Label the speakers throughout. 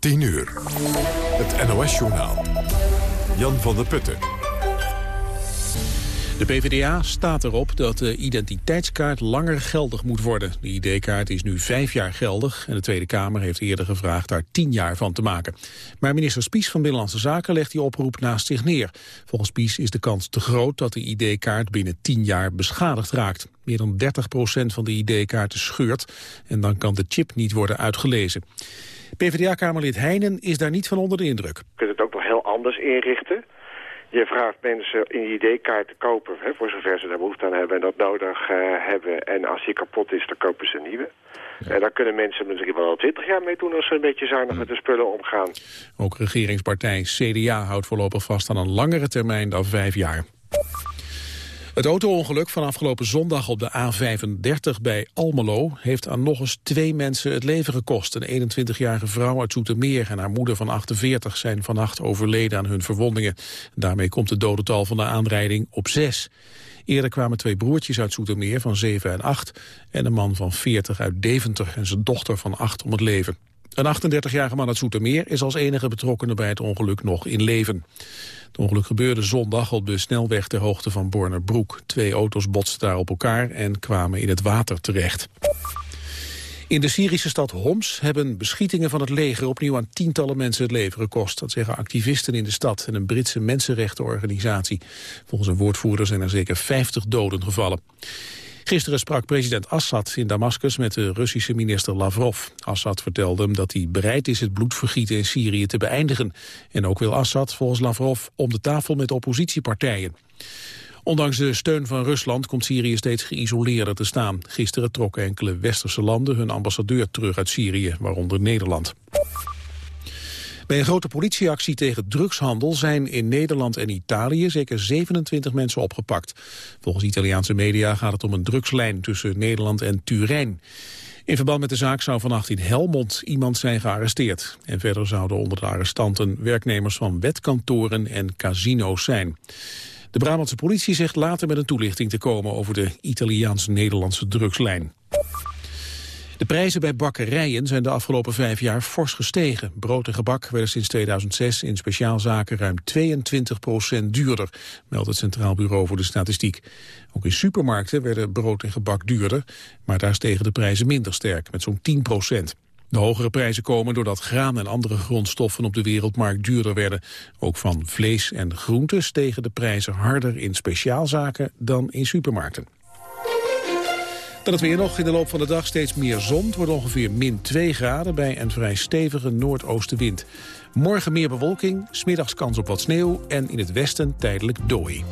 Speaker 1: 10 uur. Het NOS-journaal. Jan van der Putten.
Speaker 2: De PvdA staat erop dat de identiteitskaart langer geldig moet worden. De ID-kaart is nu vijf jaar geldig en de Tweede Kamer heeft eerder gevraagd daar tien jaar van te maken. Maar minister Spies van Binnenlandse Zaken legt die oproep naast zich neer. Volgens Spies is de kans te groot dat de ID-kaart binnen tien jaar beschadigd raakt. Meer dan 30% van de ID-kaarten scheurt en dan kan de chip niet worden uitgelezen. PvdA-kamerlid Heijnen is daar niet van onder de indruk. Je
Speaker 3: kunt het ook nog heel anders inrichten. Je vraagt mensen een ID-kaart te kopen, hè, voor zover ze daar behoefte aan hebben en dat nodig uh, hebben. En als die kapot is, dan kopen ze een nieuwe. En daar kunnen mensen misschien wel al twintig jaar mee doen als ze een beetje zuinig met de spullen omgaan.
Speaker 2: Ook regeringspartij CDA houdt voorlopig vast aan een langere termijn dan vijf jaar. Het auto-ongeluk van afgelopen zondag op de A35 bij Almelo... heeft aan nog eens twee mensen het leven gekost. Een 21-jarige vrouw uit Zoetermeer en haar moeder van 48... zijn vannacht overleden aan hun verwondingen. Daarmee komt het dodental van de aanrijding op zes. Eerder kwamen twee broertjes uit Zoetermeer van 7 en 8... en een man van 40 uit Deventer en zijn dochter van 8 om het leven. Een 38-jarige man uit Zoetermeer is als enige betrokkenen bij het ongeluk nog in leven. Het ongeluk gebeurde zondag op de snelweg ter hoogte van Bornerbroek. Twee auto's botsten daar op elkaar en kwamen in het water terecht. In de Syrische stad Homs hebben beschietingen van het leger opnieuw aan tientallen mensen het leven gekost. Dat zeggen activisten in de stad en een Britse mensenrechtenorganisatie. Volgens een woordvoerder zijn er zeker 50 doden gevallen. Gisteren sprak president Assad in Damascus met de Russische minister Lavrov. Assad vertelde hem dat hij bereid is het bloedvergieten in Syrië te beëindigen. En ook wil Assad volgens Lavrov om de tafel met oppositiepartijen. Ondanks de steun van Rusland komt Syrië steeds geïsoleerder te staan. Gisteren trokken enkele westerse landen hun ambassadeur terug uit Syrië, waaronder Nederland. Bij een grote politieactie tegen drugshandel zijn in Nederland en Italië zeker 27 mensen opgepakt. Volgens Italiaanse media gaat het om een drugslijn tussen Nederland en Turijn. In verband met de zaak zou vannacht in Helmond iemand zijn gearresteerd. En verder zouden onder de arrestanten werknemers van wetkantoren en casino's zijn. De Brabantse politie zegt later met een toelichting te komen over de Italiaans-Nederlandse drugslijn. De prijzen bij bakkerijen zijn de afgelopen vijf jaar fors gestegen. Brood en gebak werden sinds 2006 in speciaalzaken ruim 22% duurder, meldt het Centraal Bureau voor de Statistiek. Ook in supermarkten werden brood en gebak duurder, maar daar stegen de prijzen minder sterk, met zo'n 10% De hogere prijzen komen doordat graan en andere grondstoffen op de wereldmarkt duurder werden. Ook van vlees en groenten stegen de prijzen harder in speciaalzaken dan in supermarkten. Dan het weer nog. In de loop van de dag steeds meer zon. Het wordt ongeveer min 2 graden bij een vrij stevige noordoostenwind. Morgen meer bewolking, smiddags kans op wat sneeuw... en in het westen tijdelijk dooi.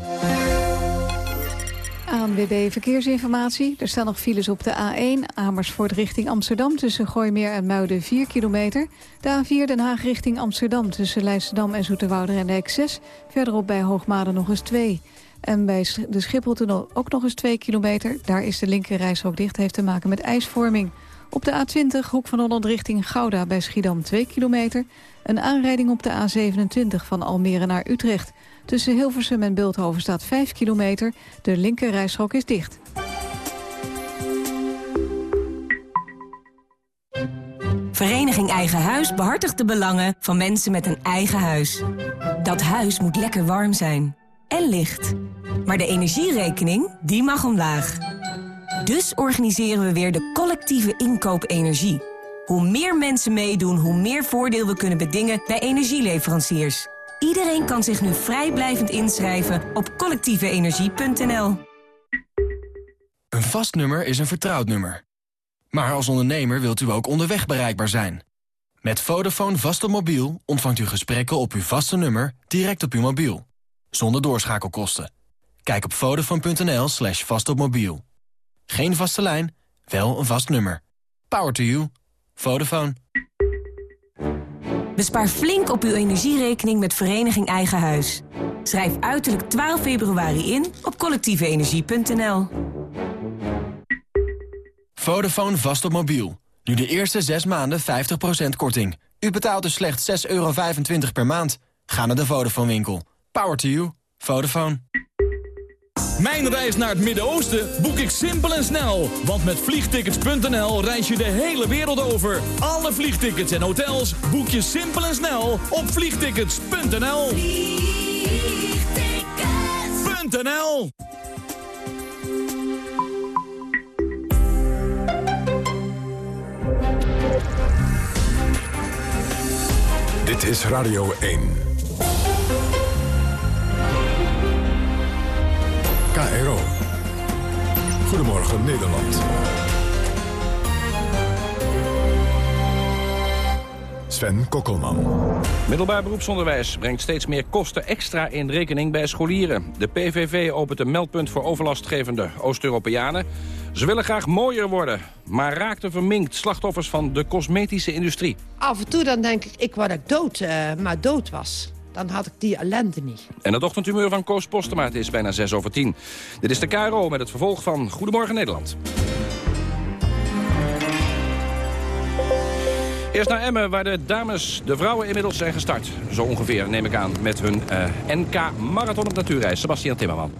Speaker 4: ANWB Verkeersinformatie. Er staan nog files op de A1 Amersfoort richting Amsterdam... tussen Gooimeer en Muiden 4 kilometer. De A4 Den Haag richting Amsterdam tussen Leidschendam en Zoeterwouder en de X6. Verderop bij Hoogmade nog eens 2. En bij de Schipholtunnel ook nog eens 2 kilometer. Daar is de linker dicht, heeft te maken met ijsvorming. Op de A20, hoek van Holland richting Gouda bij Schiedam 2 kilometer. Een aanrijding op de A27 van Almere naar Utrecht. Tussen Hilversum en Beeldhoven staat 5 kilometer. De linker is dicht.
Speaker 5: Vereniging Eigen Huis behartigt de belangen van mensen met een eigen huis. Dat huis moet lekker warm zijn en licht. Maar de energierekening, die mag omlaag. Dus organiseren we weer de collectieve inkoop energie. Hoe meer mensen meedoen, hoe meer voordeel we kunnen bedingen bij energieleveranciers. Iedereen kan zich nu vrijblijvend inschrijven op collectieveenergie.nl.
Speaker 6: Een vast nummer is een vertrouwd nummer. Maar als ondernemer wilt u ook onderweg bereikbaar zijn. Met Vodafone vast op mobiel ontvangt u gesprekken op uw vaste nummer direct op uw mobiel zonder doorschakelkosten. Kijk op vodafone.nl slash vastopmobiel. Geen vaste lijn, wel een vast nummer. Power to you. Vodafone.
Speaker 5: Bespaar flink op uw energierekening met Vereniging Eigen Huis. Schrijf uiterlijk 12 februari in op collectieveenergie.nl.
Speaker 6: Vodafone vast op mobiel. Nu de eerste 6 maanden 50% korting. U betaalt dus slechts 6,25 euro per maand. Ga naar de Vodafone winkel. Power to you. Vodafone.
Speaker 7: Mijn reis naar het Midden-Oosten boek ik simpel en snel. Want met vliegtickets.nl reis je de hele wereld over. Alle vliegtickets en hotels boek je simpel en snel op vliegtickets.nl. Vliegtickets.nl
Speaker 1: Dit is Radio 1. KRO. Goedemorgen Nederland. Sven Kokkelman.
Speaker 8: Middelbaar beroepsonderwijs brengt steeds meer kosten extra in rekening bij scholieren. De PVV opent een meldpunt voor overlastgevende Oost-Europeanen. Ze willen graag mooier worden, maar raakten verminkt slachtoffers van de cosmetische industrie.
Speaker 9: Af en toe dan denk ik, ik word ik dood, uh, maar dood was. Dan had ik die ellende niet.
Speaker 8: En het ochtendhumeur van Koos Postema, het is bijna 6 over 10. Dit is de KRO met het vervolg van Goedemorgen Nederland. Eerst naar Emmen, waar de dames, de vrouwen inmiddels zijn gestart. Zo ongeveer, neem ik aan, met hun uh, NK-marathon op natuurreis. Sebastian Timmerman.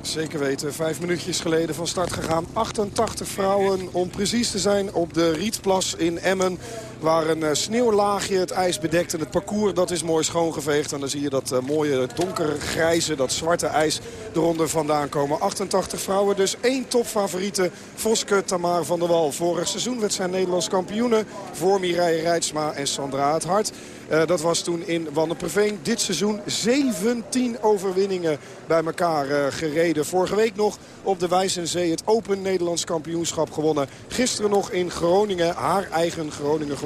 Speaker 10: Zeker weten, vijf minuutjes geleden van start gegaan. 88 vrouwen, om precies te zijn, op de Rietplas in Emmen. Waar een uh, sneeuwlaagje het ijs bedekt. En het parcours dat is mooi schoongeveegd. En dan zie je dat uh, mooie donkergrijze, dat zwarte ijs eronder vandaan komen. 88 vrouwen, dus één topfavoriete. Voske Tamar van der Wal. Vorig seizoen werd zij Nederlands kampioene. Voor Mireille Rijtsma en Sandra het Hart. Uh, dat was toen in Wanneperveen. Dit seizoen 17 overwinningen bij elkaar gereden. Vorige week nog op de Wijzenzee het Open Nederlands kampioenschap gewonnen. Gisteren nog in Groningen, haar eigen Groningen gewonnen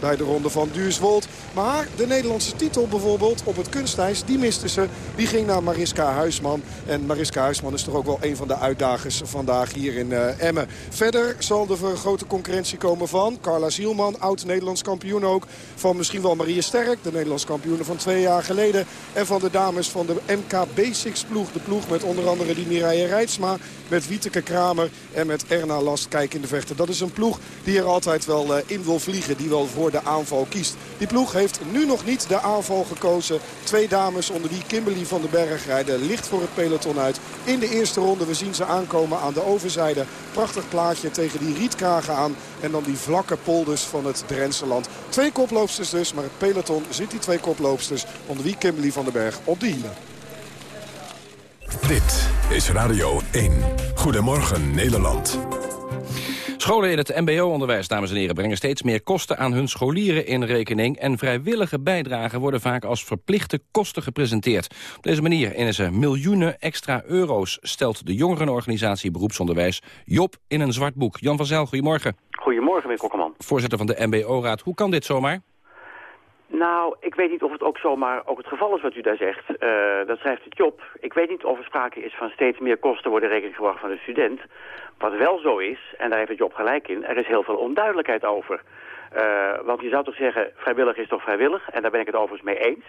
Speaker 10: bij de ronde van Duurswold. Maar de Nederlandse titel bijvoorbeeld op het kunstijs, die miste ze. Die ging naar Mariska Huisman. En Mariska Huisman is toch ook wel een van de uitdagers vandaag hier in uh, Emmen. Verder zal er grote concurrentie komen van Carla Zielman, oud-Nederlands kampioen ook. Van misschien wel Marie Sterk, de Nederlands kampioen van twee jaar geleden. En van de dames van de MK Basics ploeg. De ploeg met onder andere die Mireille Rijtsma, met Wieteke Kramer en met Erna Last Kijk in de vechten. Dat is een ploeg die er altijd wel in wil vliegen, die wel voor de aanval kiest. Die ploeg heeft nu nog niet de aanval gekozen. Twee dames onder die Kimberly van den Berg rijden licht voor het peloton uit. In de eerste ronde, we zien ze aankomen aan de overzijde. Prachtig plaatje tegen die rietkragen aan. En dan die vlakke polders van het Drentse land. Twee koploopsters dus, maar het peloton ziet die twee koploopsters. Onder wie Kimberly van den Berg op de hielen.
Speaker 1: Dit is Radio 1. Goedemorgen Nederland.
Speaker 8: Scholen in het mbo-onderwijs, dames en heren, brengen steeds meer kosten aan hun scholieren in rekening. En vrijwillige bijdragen worden vaak als verplichte kosten gepresenteerd. Op deze manier innen ze miljoenen extra euro's, stelt de jongerenorganisatie Beroepsonderwijs Job in een zwart boek. Jan van Zijl, goedemorgen.
Speaker 11: Goedemorgen, meneer Kokkerman.
Speaker 8: Voorzitter van de MBO-raad. Hoe kan dit zomaar?
Speaker 11: Nou, ik weet niet of het ook zomaar ook het geval is wat u daar zegt. Uh, dat schrijft het Job. Ik weet niet of er sprake is van steeds meer kosten worden rekening gebracht van de student. Wat wel zo is, en daar heeft het Job gelijk in, er is heel veel onduidelijkheid over. Uh, want je zou toch zeggen, vrijwillig is toch vrijwillig? En daar ben ik het overigens mee eens.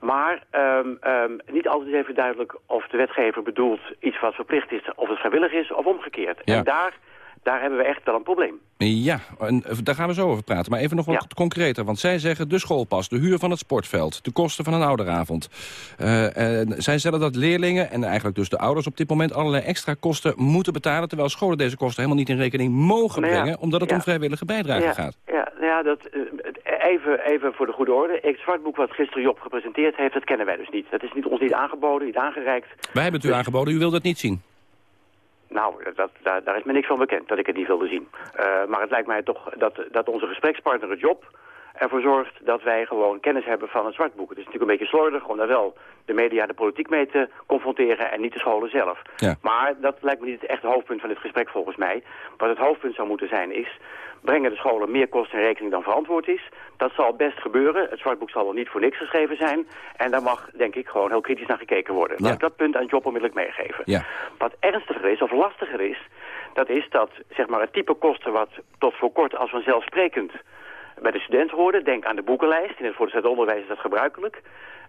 Speaker 11: Maar um, um, niet altijd is even duidelijk of de wetgever bedoelt iets wat verplicht is, of het vrijwillig is of omgekeerd.
Speaker 8: Ja.
Speaker 11: En daar daar hebben we echt wel een probleem.
Speaker 8: Ja, en daar gaan we zo over praten. Maar even nog wat ja. concreter. Want zij zeggen de schoolpas, de huur van het sportveld... de kosten van een ouderavond. Uh, uh, zij stellen dat leerlingen en eigenlijk dus de ouders op dit moment... allerlei extra kosten moeten betalen... terwijl scholen deze kosten helemaal niet in rekening mogen
Speaker 11: nou ja,
Speaker 8: brengen... omdat het
Speaker 11: ja.
Speaker 8: om vrijwillige bijdrage gaat.
Speaker 11: Ja, ja dat, uh, even, even voor de goede orde. Het zwartboek wat gisteren Job gepresenteerd heeft... dat kennen wij dus niet. Dat is niet, ons niet aangeboden, niet aangereikt.
Speaker 8: Wij hebben het u
Speaker 11: dus...
Speaker 8: aangeboden, u wilt het niet zien.
Speaker 11: Nou, dat, daar, daar, is me niks van bekend dat ik het niet wilde zien. Uh, maar het lijkt mij toch dat, dat onze gesprekspartner job ervoor zorgt dat wij gewoon kennis hebben van het zwartboek. Het is natuurlijk een beetje slordig om daar wel de media en de politiek mee te confronteren en niet de scholen zelf.
Speaker 8: Ja.
Speaker 11: Maar dat lijkt me niet het echte hoofdpunt van dit gesprek volgens mij. Wat het hoofdpunt zou moeten zijn is, brengen de scholen meer kosten in rekening dan verantwoord is. Dat zal best gebeuren. Het zwartboek zal wel niet voor niks geschreven zijn. En daar mag, denk ik, gewoon heel kritisch naar gekeken worden.
Speaker 8: Ja.
Speaker 11: Laat ik dat punt aan job onmiddellijk meegeven.
Speaker 8: Ja.
Speaker 11: Wat ernstiger is, of lastiger is, dat is dat zeg maar, het type kosten wat tot voor kort als vanzelfsprekend bij de student hoorde. Denk aan de boekenlijst. In het voortgezet onderwijs is dat gebruikelijk.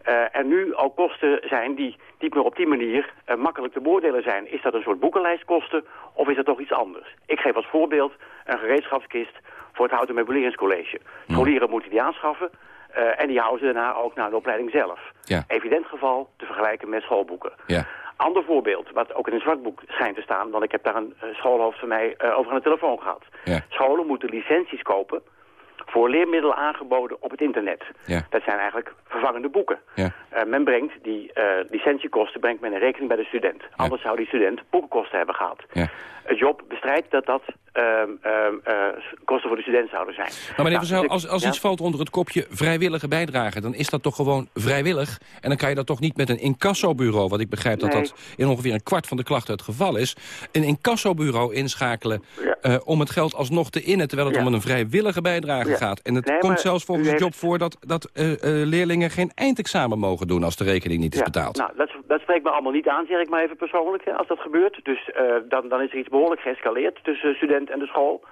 Speaker 11: Uh, er nu al kosten zijn die niet meer op die manier uh, makkelijk te beoordelen zijn. Is dat een soort boekenlijstkosten of is dat toch iets anders? Ik geef als voorbeeld een gereedschapskist voor het houten meubileringscollege.
Speaker 8: Hmm.
Speaker 11: Scholieren moeten die aanschaffen uh, en die houden ze daarna ook naar de opleiding zelf.
Speaker 8: Ja.
Speaker 11: Evident geval te vergelijken met schoolboeken.
Speaker 8: Ja.
Speaker 11: Ander voorbeeld, wat ook in een zwartboek schijnt te staan... want ik heb daar een schoolhoofd van mij over aan de telefoon gehad.
Speaker 8: Ja.
Speaker 11: Scholen moeten licenties kopen voor leermiddelen aangeboden op het internet.
Speaker 8: Ja.
Speaker 11: Dat zijn eigenlijk vervangende boeken.
Speaker 8: Ja.
Speaker 11: Uh, men brengt die licentiekosten brengt men in rekening bij de student. Anders zou die student boekenkosten hebben gehad.
Speaker 8: Ja.
Speaker 11: Het job bestrijdt dat dat um, um, kosten voor de student zouden zijn.
Speaker 8: Maar meneer
Speaker 11: Nou, dus
Speaker 8: als, als iets valt onder het kopje vrijwillige bijdrage... dan is dat toch gewoon vrijwillig? En dan kan je dat toch niet met een incassobureau... want ik begrijp dat
Speaker 11: Nee.
Speaker 8: dat in ongeveer een kwart van de klachten het geval is... een incassobureau inschakelen eh, om het geld alsnog te innen... terwijl het om een vrijwillige bijdrage. Gaat. En het
Speaker 11: Nee,
Speaker 8: komt
Speaker 11: maar
Speaker 8: zelfs volgens
Speaker 11: heeft-
Speaker 8: job voor... dat, dat eh, eh, leerlingen geen eindexamen mogen doen als de rekening niet is
Speaker 11: Ja,
Speaker 8: betaald.
Speaker 11: Nou, dat, dat spreekt me allemaal niet aan, zeg ik maar even persoonlijk, hè, als dat gebeurt. Dus eh, dan, dan is er iets behoorlijk geëscaleerd tussen student en de school.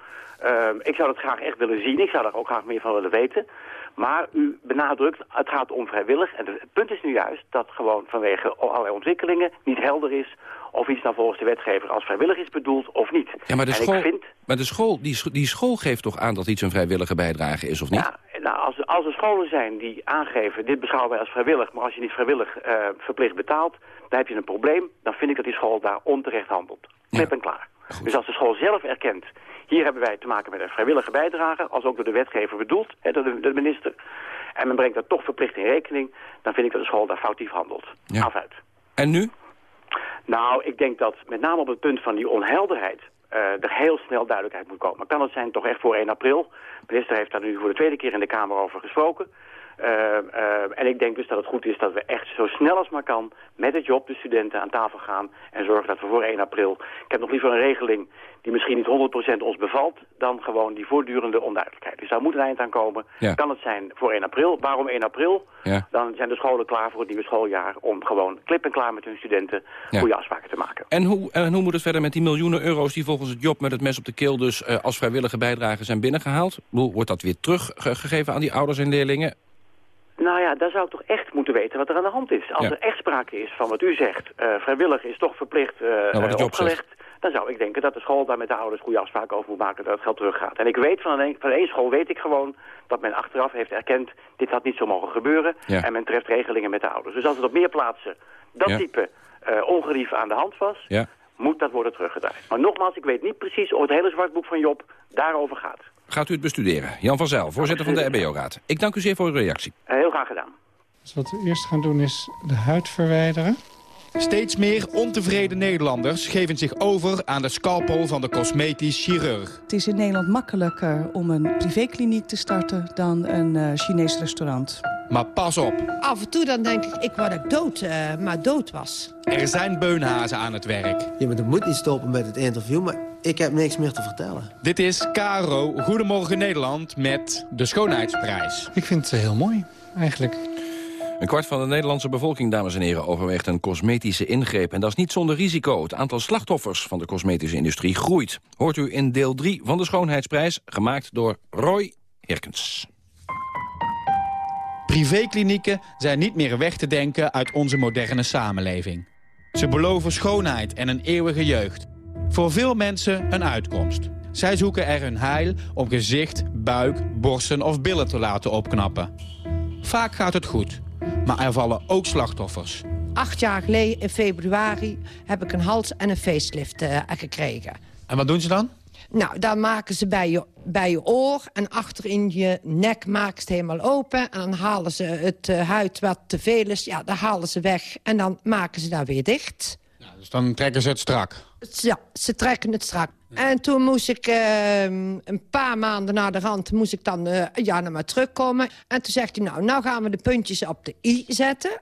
Speaker 11: Ik zou dat graag echt willen zien, ik zou daar ook graag meer van willen weten. Maar u benadrukt, het gaat om vrijwillig. En het punt is nu juist dat gewoon vanwege allerlei ontwikkelingen niet helder is... of iets dan volgens de wetgever als vrijwillig is bedoeld of niet.
Speaker 8: Ja, maar de
Speaker 11: en
Speaker 8: school,
Speaker 11: vind,
Speaker 8: maar de school, die, die school geeft toch aan dat iets een vrijwillige bijdrage is, of niet?
Speaker 11: Ja, nou, als, als er scholen zijn die aangeven, dit beschouwen wij als vrijwillig, maar als je niet vrijwillig eh, verplicht betaalt, dan heb je een probleem. Dan vind ik dat die school daar onterecht handelt. Knip en klaar. Dus als de school zelf erkent, hier hebben wij te maken met een vrijwillige bijdrage, als ook door de wetgever bedoeld, hè, door de, de minister, en men brengt dat toch verplicht in rekening, dan vind ik dat de school daar foutief handelt.
Speaker 8: Ja.
Speaker 11: Af uit.
Speaker 8: En nu?
Speaker 11: Nou, ik denk dat met name op het punt van die onhelderheid eh, er heel snel duidelijkheid moet komen. Kan het zijn toch echt voor 1 april? De minister heeft daar nu voor de tweede keer in de Kamer over gesproken. Eh, eh, en ik denk dus dat het goed is dat we echt zo snel als maar kan met het job de studenten aan tafel gaan en zorgen dat we voor 1 april... Ik heb nog liever een regeling die misschien niet 100% ons bevalt dan gewoon die voortdurende onduidelijkheid. Dus daar moet een eind aan komen.
Speaker 8: Ja.
Speaker 11: Kan het zijn voor 1 april? Waarom 1 april?
Speaker 8: Ja.
Speaker 11: Dan zijn de scholen klaar voor het nieuwe schooljaar om gewoon klip en klaar met hun studenten
Speaker 8: Ja.
Speaker 11: goede afspraken te maken.
Speaker 8: En hoe, en hoe moet het verder met die miljoenen euro's die volgens het job met het mes op de keel dus eh, als vrijwillige bijdrage zijn binnengehaald? Bedoel, Wordt dat weer teruggegeven aan die ouders en leerlingen?
Speaker 11: Nou ja, daar zou ik toch echt moeten weten wat er aan de hand is. Als
Speaker 8: Ja.
Speaker 11: er echt sprake is van wat u zegt, eh, vrijwillig is toch verplicht
Speaker 8: job
Speaker 11: opgelegd... dan zou ik denken dat de school daar met de ouders goede afspraken over moet maken dat het geld teruggaat. En ik weet van een, van één school weet ik gewoon dat men achteraf heeft erkend... dit had niet zo mogen gebeuren
Speaker 8: Ja.
Speaker 11: en men treft regelingen met de ouders. Dus als het op meer plaatsen dat
Speaker 8: Ja.
Speaker 11: type eh ongerief aan de hand was... Moet dat worden teruggedraaid. Maar nogmaals, ik weet niet precies of het hele zwartboek van Job daarover gaat.
Speaker 8: Gaat u het bestuderen? Jan van Zijl, voorzitter van de RBO-raad. Ik dank u zeer voor uw reactie.
Speaker 11: Heel graag gedaan.
Speaker 12: Dus wat we eerst gaan doen is de huid verwijderen.
Speaker 13: Steeds meer ontevreden Nederlanders geven zich over aan de scalpel van de cosmetisch chirurg.
Speaker 14: Het is in Nederland makkelijker om een privékliniek te starten dan een eh Chinees restaurant.
Speaker 13: Maar pas op,
Speaker 9: Af en toe dan denk ik, ik word ik dood, eh, maar dood was.
Speaker 13: er zijn beunhazen aan het werk.
Speaker 15: Ja, maar dat moet niet stoppen met het interview, maar ik heb niks meer te vertellen.
Speaker 13: Dit is KRO Goedemorgen Nederland met de Schoonheidsprijs.
Speaker 12: Ik vind het heel mooi, eigenlijk.
Speaker 8: Een kwart van de Nederlandse bevolking, dames en heren, overweegt een cosmetische ingreep. En dat is niet zonder risico. Het aantal slachtoffers van de cosmetische industrie groeit. Hoort u in deel 3 van de Schoonheidsprijs, gemaakt door Roy Herkens.
Speaker 13: Privéklinieken zijn niet meer weg te denken uit onze moderne samenleving. Ze beloven schoonheid en een eeuwige jeugd. Voor veel mensen een uitkomst. Zij zoeken er hun heil om gezicht, buik, borsten of billen te laten opknappen. Vaak gaat het goed, maar er vallen ook slachtoffers.
Speaker 9: Acht jaar geleden in februari heb ik een hals- en een facelift eh, gekregen.
Speaker 13: En wat doen ze dan?
Speaker 9: Nou, dan maken ze bij je, bij je oor en achter in je nek maken ze het helemaal open. En dan halen ze het eh, huid wat te veel is, ja, dan halen ze weg. En dan maken ze dat weer dicht.
Speaker 13: Dus dan trekken ze het strak.
Speaker 9: Ja, ze trekken het strak. En toen moest ik eh, een paar maanden na de rand moest ik dan eh, ja, naar maar terugkomen. En toen zegt hij, nou, nou gaan we de puntjes op de i zetten.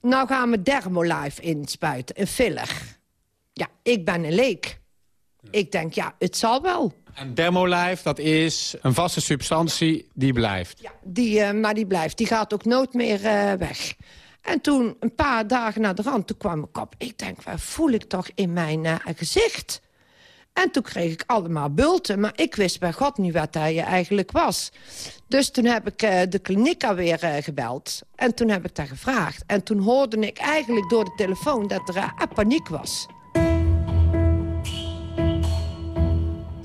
Speaker 9: Nou gaan we Dermolife inspuiten, een filler. Ja, ik ben een leek. Ik denk, ja, het zal wel.
Speaker 13: En Dermolife, dat is een vaste substantie die blijft.
Speaker 9: Die, eh, maar die blijft, die gaat ook nooit meer eh, weg. En toen, een paar dagen na de rand, toen kwam ik op. Ik denk, waar voel ik toch in mijn gezicht? En toen kreeg ik allemaal bulten, maar ik wist bij God niet wat hij eigenlijk was. Dus toen heb ik eh, de kliniek alweer eh, gebeld. En toen heb ik daar gevraagd. En toen hoorde ik eigenlijk door de telefoon dat er eh, paniek was.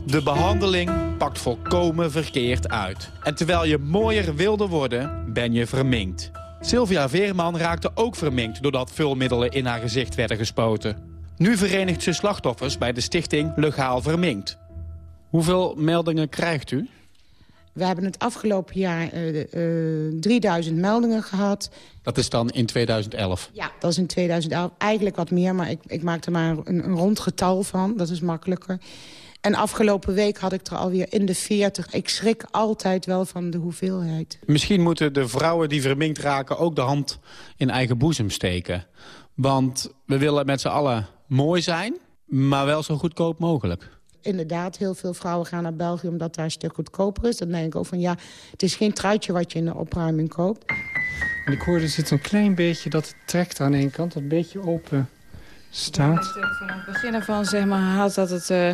Speaker 13: De behandeling pakt volkomen verkeerd uit. En terwijl je mooier wilde worden, ben je verminkt. Sylvia Veerman raakte ook verminkt doordat vulmiddelen in haar gezicht werden gespoten. Nu verenigt ze slachtoffers bij de stichting Legaal Verminkt. Hoeveel meldingen krijgt u?
Speaker 16: We hebben het afgelopen jaar uh, uh, 3000 meldingen gehad.
Speaker 13: Dat is dan in 2011?
Speaker 16: Ja, dat is in 2011. Eigenlijk wat meer, maar ik, ik maak er maar een, een rond getal van. Dat is makkelijker. En afgelopen week had ik er alweer in de 40. Ik schrik altijd wel van de hoeveelheid.
Speaker 13: Misschien moeten de vrouwen die verminkt raken ook de hand in eigen boezem steken. Want we willen met z'n allen mooi zijn, maar wel zo goedkoop mogelijk
Speaker 16: inderdaad, heel veel vrouwen gaan naar België omdat daar een stuk goedkoper is. Dan denk ik ook van ja, het is geen truitje wat je in de opruiming koopt.
Speaker 12: En ik hoorde zit een klein beetje dat het trekt aan één kant, dat een beetje open staat.
Speaker 17: Ik vanaf het begin ervan zeg maar had dat het, uh,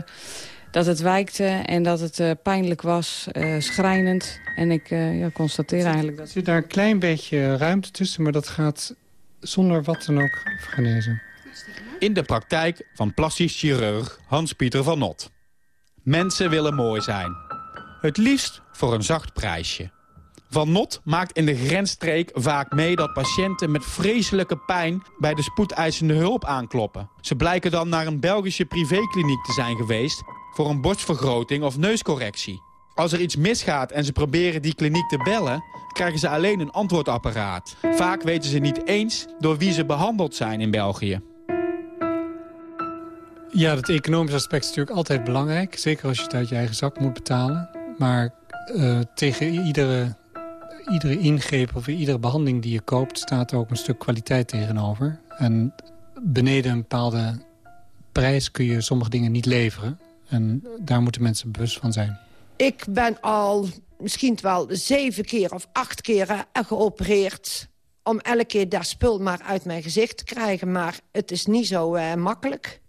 Speaker 17: dat het wijkte en dat het uh, pijnlijk was, uh, schrijnend. En ik ja, constateer eigenlijk dat...
Speaker 12: Er zit daar een klein beetje ruimte tussen, maar dat gaat zonder wat dan ook genezen.
Speaker 13: In de praktijk van plastisch chirurg Hans-Pieter van Not. Mensen willen mooi zijn. Het liefst voor een zacht prijsje. Van Not maakt in de grensstreek vaak mee dat patiënten met vreselijke pijn bij de spoedeisende hulp aankloppen. Ze blijken dan naar een Belgische privékliniek te zijn geweest voor een borstvergroting of neuscorrectie. Als er iets misgaat en ze proberen die kliniek te bellen, krijgen ze alleen een antwoordapparaat. Vaak weten ze niet eens door wie ze behandeld zijn in België.
Speaker 12: Ja, het economische aspect is natuurlijk altijd belangrijk. Zeker als je het uit je eigen zak moet betalen. Maar uh, tegen iedere, iedere ingreep of iedere behandeling die je koopt... staat er ook een stuk kwaliteit tegenover. En beneden een bepaalde prijs kun je sommige dingen niet leveren. En daar moeten mensen bewust van zijn.
Speaker 9: Ik ben al misschien wel zeven keer of acht keer geopereerd... om elke keer dat spul maar uit mijn gezicht te krijgen. Maar het is niet zo uh, makkelijk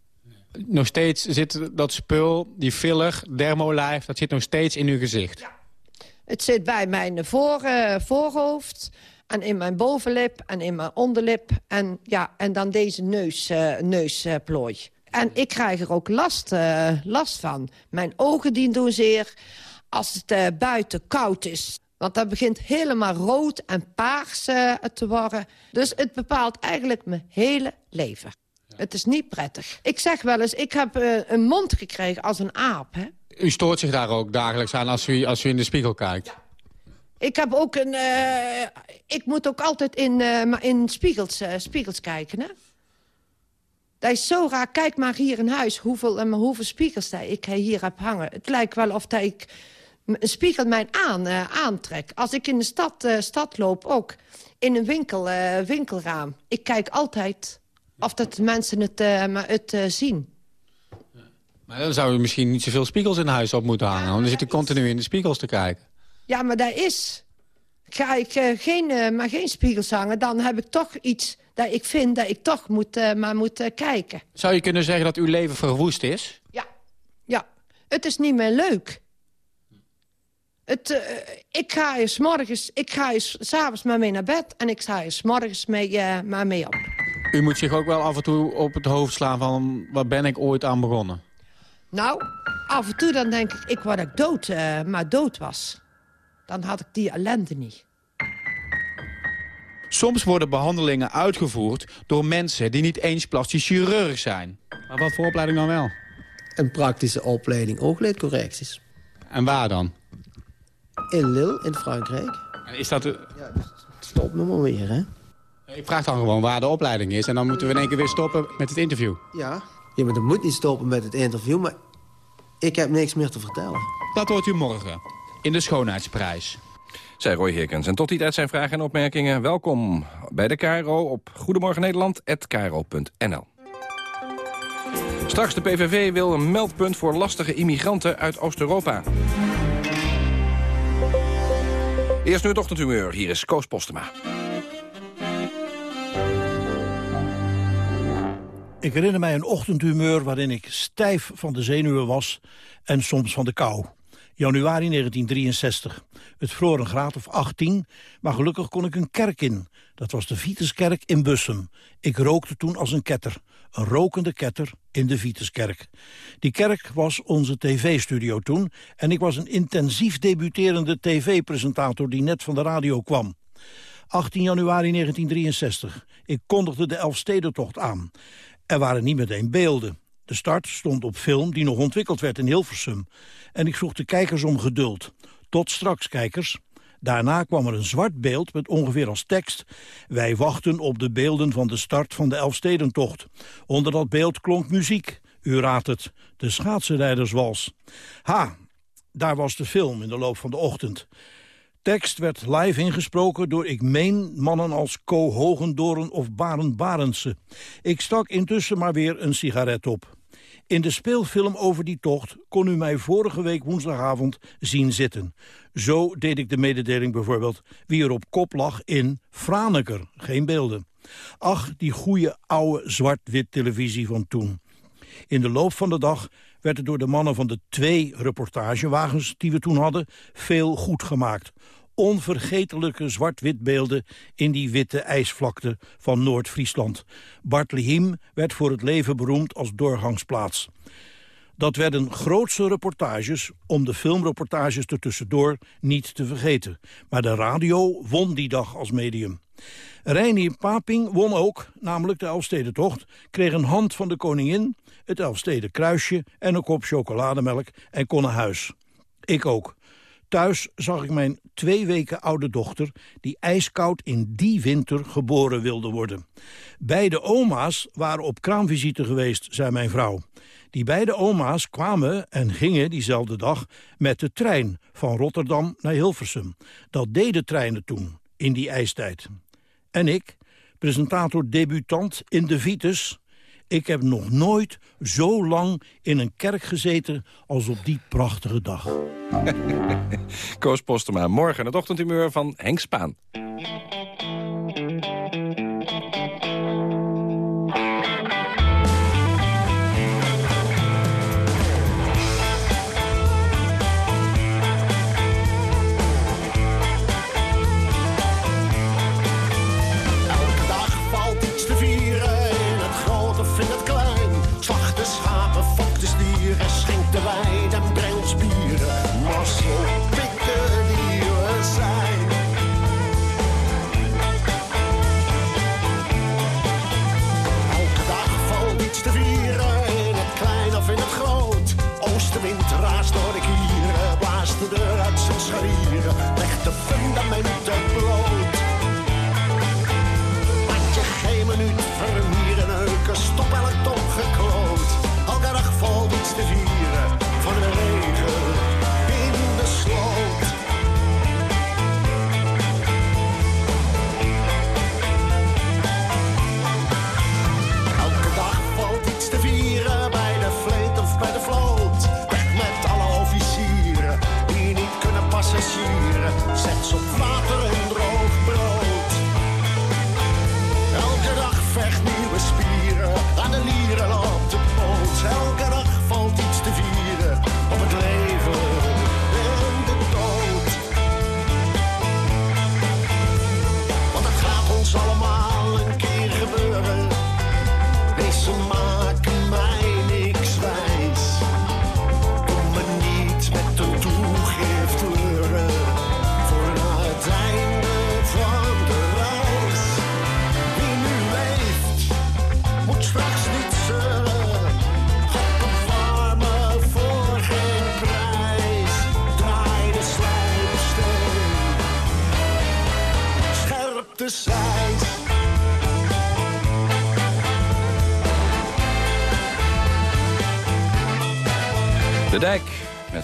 Speaker 13: nog steeds zit dat spul, die filler, Dermolife... dat zit nog steeds in uw gezicht? Ja.
Speaker 9: Het zit bij mijn voor, uh, voorhoofd en in mijn bovenlip en in mijn onderlip. En, ja, en dan deze neus, uh, neusplooi. en ik krijg er ook last, uh, last van. Mijn ogen die doen zeer als het buiten koud is. Want dat begint helemaal rood en paars te worden. Dus het bepaalt eigenlijk mijn hele leven. Het is niet prettig. Ik zeg wel eens, ik heb uh, een mond gekregen als een aap. Hè?
Speaker 13: U stoort zich daar ook dagelijks aan als u, als u in de spiegel kijkt? Ja.
Speaker 9: Ik heb ook een... Uh, ik moet ook altijd in, uh, in spiegels, spiegels kijken, hè? Dat is zo raar. Kijk maar hier in huis hoeveel, hoeveel spiegels dat ik hier heb hangen. Het lijkt wel of dat ik een spiegel mij aan, aantrek. Als ik in de stad, stad loop ook, in een winkel, winkelraam. Ik kijk altijd of dat mensen het, uh, maar het uh, zien.
Speaker 13: Maar dan zou je misschien niet zoveel spiegels in huis op moeten hangen. want dan zit je continu in de spiegels te kijken.
Speaker 9: Ja, maar dat is. Ga ik uh, geen, maar geen spiegels hangen, dan heb ik toch iets dat ik vind dat ik toch moet, maar moet kijken.
Speaker 13: Zou je kunnen zeggen dat uw leven verwoest is?
Speaker 9: Ja, ja. Het is niet meer leuk. Het, ik ga je morgens, ik ga je s'avonds maar mee naar bed en ik ga je s'morgens mee, maar mee op.
Speaker 13: U moet zich ook wel af en toe op het hoofd slaan van... waar ben ik ooit aan begonnen?
Speaker 9: Nou, af en toe dan denk ik, ik word ik dood, uh, maar dood was. Dan had ik die ellende niet.
Speaker 13: Soms worden behandelingen uitgevoerd door mensen die niet eens plastisch chirurg zijn. Maar wat voor opleiding dan wel?
Speaker 15: Een praktische opleiding oogleedcorrecties.
Speaker 13: En waar dan?
Speaker 15: In Lille, in Frankrijk.
Speaker 13: is dat... De...
Speaker 15: Ja, dus stop me maar weer, hè?
Speaker 13: Ik vraag dan gewoon waar de opleiding is. En dan moeten we in één keer weer stoppen met het interview.
Speaker 15: Ja, ja maar dan moet niet stoppen met het interview. Maar ik heb niks meer te vertellen.
Speaker 13: Dat hoort u morgen in de Schoonheidsprijs.
Speaker 8: Zij Roy Heerkens. En tot die tijd zijn vragen en opmerkingen. Welkom bij de KRO op Goedemorgen Nederland@kro.nl. Straks de PVV wil een meldpunt voor lastige immigranten uit Oost-Europa. Eerst nu het ochtendhumeur. Hier is Koos Postema.
Speaker 18: Ik herinner mij een ochtendhumeur waarin ik stijf van de zenuwen was en soms van de kou. Januari 1963. Het vroor een graad of 18, maar gelukkig kon ik een kerk in. Dat was de Vituskerk in Bussum. Ik rookte toen als een ketter. Een rokende ketter in de Vituskerk. Die kerk was onze tv-studio toen... en ik was een intensief debuterende tv-presentator die net van de radio kwam. 18 januari 1963. Ik kondigde de Elfstedentocht aan. Er waren niet meteen beelden. De start stond op film die nog ontwikkeld werd in Hilversum. En ik vroeg de kijkers om geduld. Tot straks, kijkers. Daarna kwam er een zwart beeld met ongeveer als tekst... Wij wachten op de beelden van de start van de Elfstedentocht. Onder dat beeld klonk muziek. U raadt het, de schaatsenrijderswals. Ha, daar was de film in de loop van de ochtend. Tekst werd live ingesproken door, ik meen, mannen als Co Hogendoren of Barend Barendse. Ik stak intussen maar weer een sigaret op. In de speelfilm over die tocht kon u mij vorige week woensdagavond zien zitten. Zo deed ik de mededeling bijvoorbeeld wie er op kop lag in Franeker, geen beelden. Ach, die goede oude zwart-wit televisie van toen. In de loop van de dag werd er door de mannen van de twee reportagewagens die we toen hadden veel goed gemaakt. Onvergetelijke zwart-wit beelden in die witte ijsvlakte van Noord-Friesland. Bartlehiem werd voor het leven beroemd als doorgangsplaats. Dat werden grootse reportages om de filmreportages ertussendoor niet te vergeten. Maar de radio won die dag als medium. Reinier Paping won ook, namelijk de Elfstedentocht... kreeg een hand van de koningin, het Elfsteden kruisje... en een kop chocolademelk en kon naar huis. Ik ook. Thuis zag ik mijn twee weken oude dochter... die ijskoud in die winter geboren wilde worden. Beide oma's waren op kraamvisite geweest, zei mijn vrouw. Die beide oma's kwamen en gingen diezelfde dag met de trein... van Rotterdam naar Hilversum. Dat deden treinen toen, in die ijstijd. En ik, presentator debutant in de Vitus... ik heb nog nooit zo lang in een kerk gezeten als op die prachtige dag.
Speaker 19: Koos Postema, morgen het ochtendhumeur van Henk Spaan.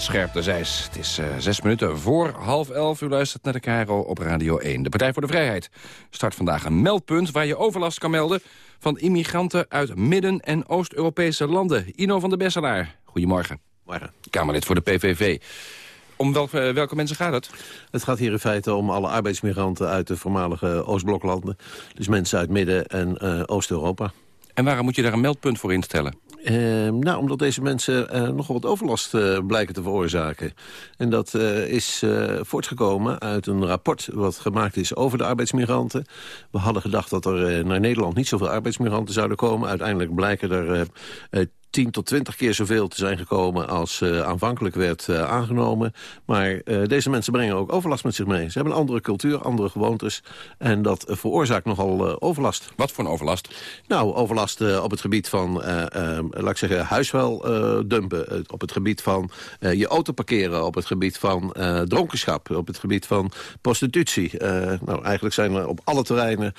Speaker 8: Scherp de
Speaker 19: zeis. Het is eh, zes minuten voor half elf. U luistert naar de Caro op Radio 1. De Partij voor de Vrijheid start vandaag een meldpunt... waar je overlast kan melden van immigranten uit Midden- en Oost-Europese landen. Ino van der Besselaar, goedemorgen.
Speaker 20: Morgen.
Speaker 19: Kamerlid voor de PVV. Om welke, eh, welke mensen gaat het?
Speaker 20: Het gaat hier in feite om alle arbeidsmigranten uit de voormalige Oostbloklanden. Dus mensen uit Midden- en eh, Oost-Europa.
Speaker 19: En waarom moet je daar een meldpunt voor instellen?
Speaker 20: Eh, nou, omdat deze mensen eh, nogal wat overlast eh, blijken te veroorzaken. En dat eh, is voortgekomen uit een rapport wat gemaakt is over de arbeidsmigranten. We hadden gedacht dat er naar Nederland niet zoveel arbeidsmigranten zouden komen. Uiteindelijk blijken er 10 tot 20 keer zoveel te zijn gekomen als uh, aanvankelijk werd uh, aangenomen. Maar uh, deze mensen brengen ook overlast met zich mee. Ze hebben een andere cultuur, andere gewoontes. En dat veroorzaakt nogal overlast.
Speaker 8: Wat voor een overlast?
Speaker 20: Nou, overlast op het gebied van, laat ik zeggen, huisvuil dumpen. op het gebied van je auto parkeren. Op het gebied van dronkenschap. Op het gebied van prostitutie. nou, eigenlijk zijn er op alle terreinen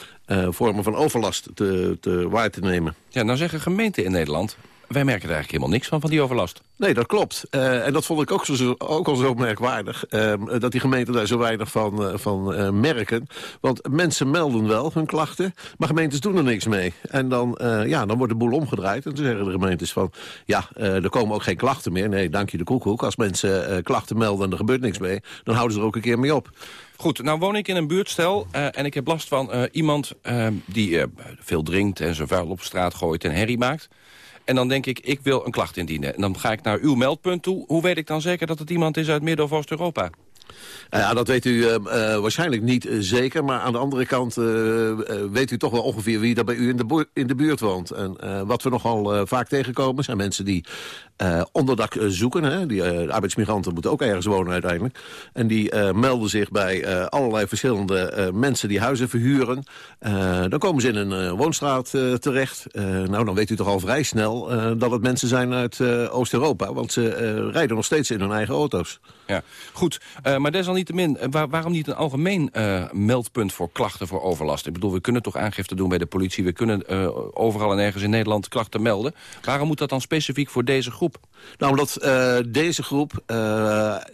Speaker 20: vormen van overlast te, te waar te nemen.
Speaker 8: Ja, nou zeggen gemeenten in Nederland... wij merken er eigenlijk helemaal niks van, van die overlast.
Speaker 20: Nee, dat klopt. Uh, en dat vond ik ook, zo, ook al zo merkwaardig. Uh, dat die gemeenten daar zo weinig van, uh, van merken. Want mensen melden wel hun klachten, maar gemeentes doen er niks mee. En dan, ja, dan wordt de boel omgedraaid. En toen zeggen de gemeentes van... ja, er komen ook geen klachten meer. Nee, dank je de koekoek. Als mensen klachten melden en er gebeurt niks mee... dan houden ze er ook een keer mee op.
Speaker 8: Goed, nou woon ik in een buurtstel uh, en ik heb last van uh, iemand uh, die veel drinkt en zijn vuil op straat gooit en herrie maakt. En dan denk ik, ik wil een klacht indienen. En dan ga ik naar uw meldpunt toe. Hoe weet ik dan zeker dat het iemand is uit Midden- of Oost-Europa?
Speaker 20: Ja, dat weet u uh, uh, waarschijnlijk niet zeker. Maar aan de andere kant weet u toch wel ongeveer wie er bij u in de, in de buurt woont. En wat we nogal vaak tegenkomen zijn mensen die onderdak zoeken. Hè? Die arbeidsmigranten moeten ook ergens wonen uiteindelijk. En die melden zich bij allerlei verschillende mensen die huizen verhuren. dan komen ze in een woonstraat terecht. nou, dan weet u toch al vrij snel dat het mensen zijn uit Oost-Europa. Want ze rijden nog steeds in hun eigen auto's.
Speaker 8: Ja, goed. Maar desalniettemin, waar, waarom niet een algemeen uh, meldpunt voor klachten voor overlast? Ik bedoel, we kunnen toch aangifte doen bij de politie. We kunnen uh, overal en ergens in Nederland klachten melden. Waarom moet dat dan specifiek voor deze groep?
Speaker 20: Nou, omdat deze groep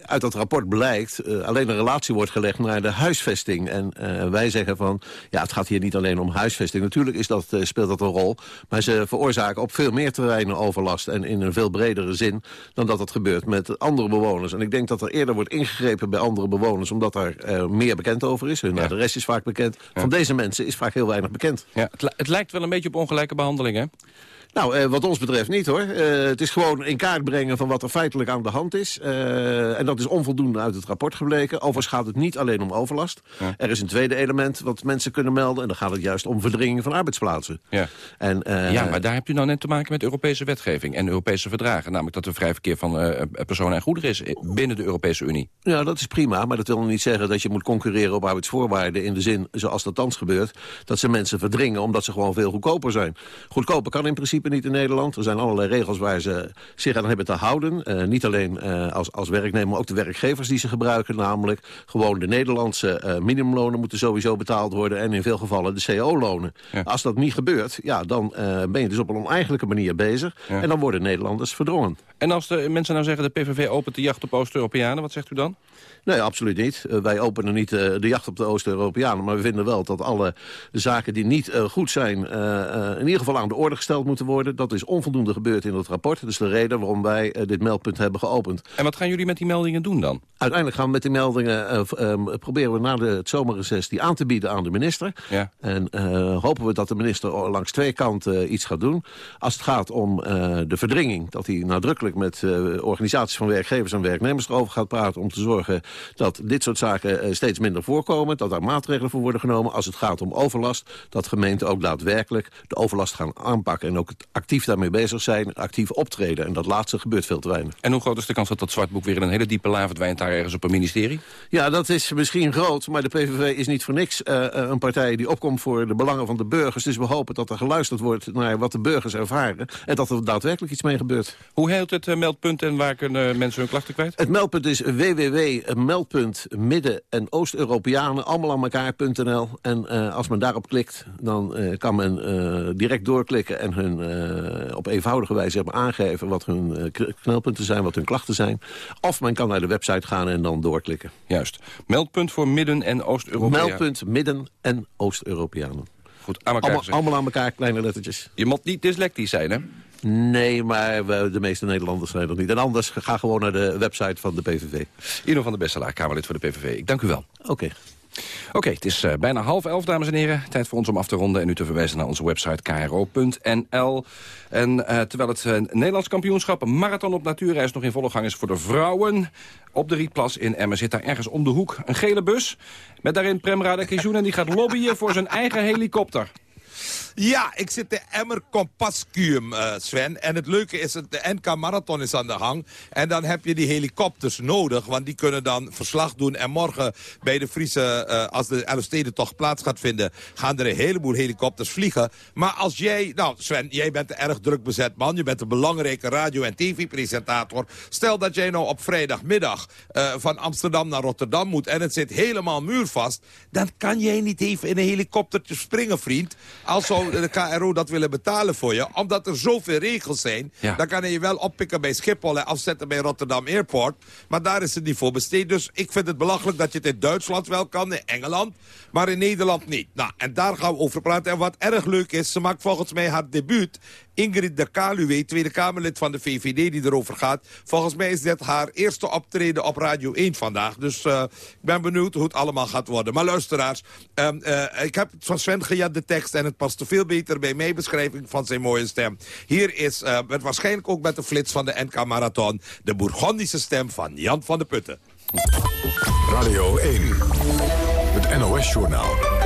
Speaker 20: uit dat rapport blijkt... alleen een relatie wordt gelegd naar de huisvesting. En wij zeggen van, ja, het gaat hier niet alleen om huisvesting. Natuurlijk is dat, speelt dat een rol. Maar ze veroorzaken op veel meer terreinen overlast. En in een veel bredere zin dan dat het gebeurt met andere bewoners. En ik denk dat er eerder wordt ingegrepen bij andere bewoners... omdat daar uh, meer bekend over is. Hun ja. adres is vaak bekend. Ja. Van deze mensen is vaak heel weinig bekend.
Speaker 8: Ja, het, het lijkt wel een beetje op ongelijke behandeling, hè?
Speaker 20: Nou, eh, wat ons betreft niet hoor. Uh, het is gewoon in kaart brengen van wat er feitelijk aan de hand is. Uh, en dat is onvoldoende uit het rapport gebleken. Overigens gaat het niet alleen om overlast. Ja. Er is een tweede element wat mensen kunnen melden. En dan gaat het juist om verdringing van arbeidsplaatsen.
Speaker 8: Ja, en, ja maar daar hebt u nou net te maken met Europese wetgeving en Europese verdragen. Namelijk dat er vrij verkeer van personen en goederen is binnen de Europese Unie.
Speaker 20: Ja, dat is prima. Maar dat wil niet zeggen dat je moet concurreren op arbeidsvoorwaarden. In de zin, zoals dat thans gebeurt, dat ze mensen verdringen omdat ze gewoon veel goedkoper zijn. Goedkoper kan in principe niet in Nederland. Er zijn allerlei regels waar ze zich aan hebben te houden. Uh, niet alleen uh, als, als werknemer, maar ook de werkgevers die ze gebruiken. Namelijk gewoon de Nederlandse uh, minimumlonen moeten sowieso betaald worden. En in veel gevallen de CO-lonen. Ja. Als dat niet gebeurt, ja, dan ben je dus op een oneigenlijke manier bezig. Ja. En dan worden Nederlanders verdrongen.
Speaker 8: En als de mensen nou zeggen de PVV opent de jacht op Oost-Europeanen, wat zegt u dan?
Speaker 20: Nee, absoluut niet. Wij openen niet de jacht op de Oost-Europeanen. Maar we vinden wel dat alle zaken die niet goed zijn... in ieder geval aan de orde gesteld moeten worden. Dat is onvoldoende gebeurd in het rapport. Dat is de reden waarom wij dit meldpunt hebben geopend.
Speaker 8: En wat gaan jullie met die meldingen doen dan?
Speaker 20: Uiteindelijk gaan we met die meldingen... Um, proberen we na de, het zomerreces die aan te bieden aan de minister. Ja. En hopen we dat de minister langs twee kanten iets gaat doen. Als het gaat om de verdringing... dat hij nadrukkelijk met organisaties van werkgevers en werknemers erover gaat praten... om te zorgen dat dit soort zaken steeds minder voorkomen. Dat daar maatregelen voor worden genomen. Als het gaat om overlast, dat gemeenten ook daadwerkelijk de overlast gaan aanpakken. En ook actief daarmee bezig zijn, actief optreden. En dat laatste gebeurt veel te weinig.
Speaker 8: En hoe groot is de kans dat dat zwartboek weer in een hele diepe la verdwijnt daar ergens op een ministerie?
Speaker 20: Ja, dat is misschien groot, maar de PVV is niet voor niks uh, een partij die opkomt voor de belangen van de burgers. Dus we hopen dat er geluisterd wordt naar wat de burgers ervaren. En dat er daadwerkelijk iets mee gebeurt.
Speaker 8: Hoe heet het uh, meldpunt en waar kunnen mensen hun klachten kwijt?
Speaker 20: Het meldpunt is www.meldpunt Midden- en Oost-Europeanen, allemaal aan elkaar.nl. En uh, als men daarop klikt, dan kan men direct doorklikken... en hun op eenvoudige wijze hebben aangeven wat hun knelpunten zijn... wat hun klachten zijn. Of men kan naar de website gaan en dan doorklikken.
Speaker 8: Juist. Meldpunt voor Midden- en Oost-Europeanen.
Speaker 20: Meldpunt Midden- en Oost-Europeanen.
Speaker 8: Goed, aan elkaar
Speaker 20: allemaal, allemaal aan elkaar, kleine lettertjes.
Speaker 8: Je moet niet dyslectisch zijn, hè?
Speaker 20: Nee, maar we, de meeste Nederlanders zijn dat niet. En anders ga gewoon naar de website van de PVV.
Speaker 8: Ino van der Besselaar, Kamerlid voor de PVV. Ik dank u wel.
Speaker 20: Oké. Okay.
Speaker 8: Oké, het is uh, bijna half elf, dames en heren. Tijd voor ons om af te ronden en u te verwijzen naar onze website kro.nl. En uh, terwijl het uh, Nederlands kampioenschap Marathon op Natuurreis nog in volle gang is voor de vrouwen... op de Rietplas in Emmen zit daar ergens om de hoek een gele bus... met daarin Prem Radakishun en die gaat lobbyen voor zijn eigen helikopter.
Speaker 21: Ja, ik zit in Emmer Compascuum, uh, Sven. En het leuke is, het, de NK Marathon is aan de gang. En dan heb je die helikopters nodig, want die kunnen dan verslag doen. En morgen bij de Friese, uh, als de toch plaats gaat vinden... gaan er een heleboel helikopters vliegen. Maar als jij, nou Sven, jij bent een erg druk bezet man. Je bent een belangrijke radio- en tv-presentator. Stel dat jij nou op vrijdagmiddag uh, van Amsterdam naar Rotterdam moet... en het zit helemaal muurvast... dan kan jij niet even in een helikoptertje springen, vriend. Als zou de KRO dat willen betalen voor je. Omdat er zoveel regels zijn. Ja. Dan kan je wel oppikken bij Schiphol en afzetten bij Rotterdam Airport. Maar daar is het niet voor besteed. Dus ik vind het belachelijk dat je het in Duitsland wel kan, in Engeland. Maar in Nederland niet. Nou, en daar gaan we over praten. En wat erg leuk is, ze maakt volgens mij haar debuut Ingrid de Kaluwe, Tweede Kamerlid van de VVD die erover gaat. Volgens mij is dit haar eerste optreden op Radio 1 vandaag. Dus uh, ik ben benieuwd hoe het allemaal gaat worden. Maar luisteraars, um, uh, ik heb van Sven gejat de tekst... en het past veel beter bij mijn beschrijving van zijn mooie stem. Hier is, uh, met waarschijnlijk ook met de flits van de NK Marathon... de Bourgondische stem van Jan van de Putten.
Speaker 1: Radio 1, het NOS-journaal.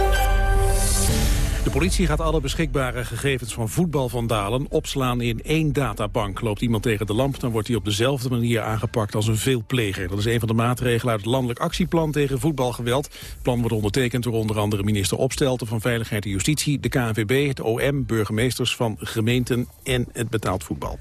Speaker 2: De politie gaat alle beschikbare gegevens van voetbalvandalen opslaan in één databank. Loopt iemand tegen de lamp, dan wordt hij op dezelfde manier aangepakt als een veelpleger. Dat is een van de maatregelen uit het landelijk actieplan tegen voetbalgeweld. Het plan wordt ondertekend door onder andere minister Opstelten van Veiligheid en Justitie, de KNVB, het OM, burgemeesters van gemeenten en het betaald voetbal.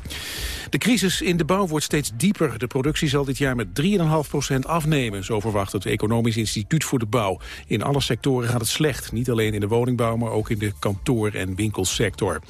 Speaker 2: De crisis in de bouw wordt steeds dieper. De productie zal dit jaar met 3,5% afnemen, zo verwacht het Economisch Instituut voor de Bouw. In alle sectoren gaat het slecht, niet alleen in de woningbouw, maar ook in de kantoor- en winkelsector.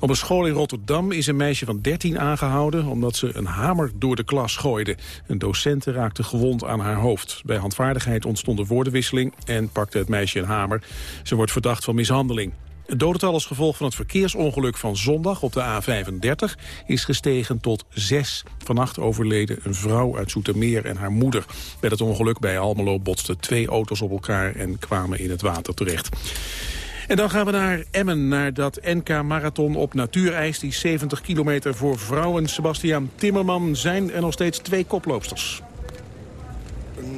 Speaker 2: Op een school in Rotterdam is een meisje van 13 aangehouden... omdat ze een hamer door de klas gooide. Een docent raakte gewond aan haar hoofd. Bij handvaardigheid ontstond een woordenwisseling en pakte het meisje een hamer. Ze wordt verdacht van mishandeling. Het dodental als gevolg van het verkeersongeluk van zondag op de A35 is gestegen tot zes. Vannacht overleden een vrouw uit Zoetermeer en haar moeder. Bij het ongeluk bij Almelo botsten twee auto's op elkaar en kwamen in het water terecht. En dan gaan we naar Emmen, naar dat NK-marathon op natuurijs. Die 70 kilometer voor vrouwen. Sebastian Timmerman zijn er nog steeds twee koploopsters.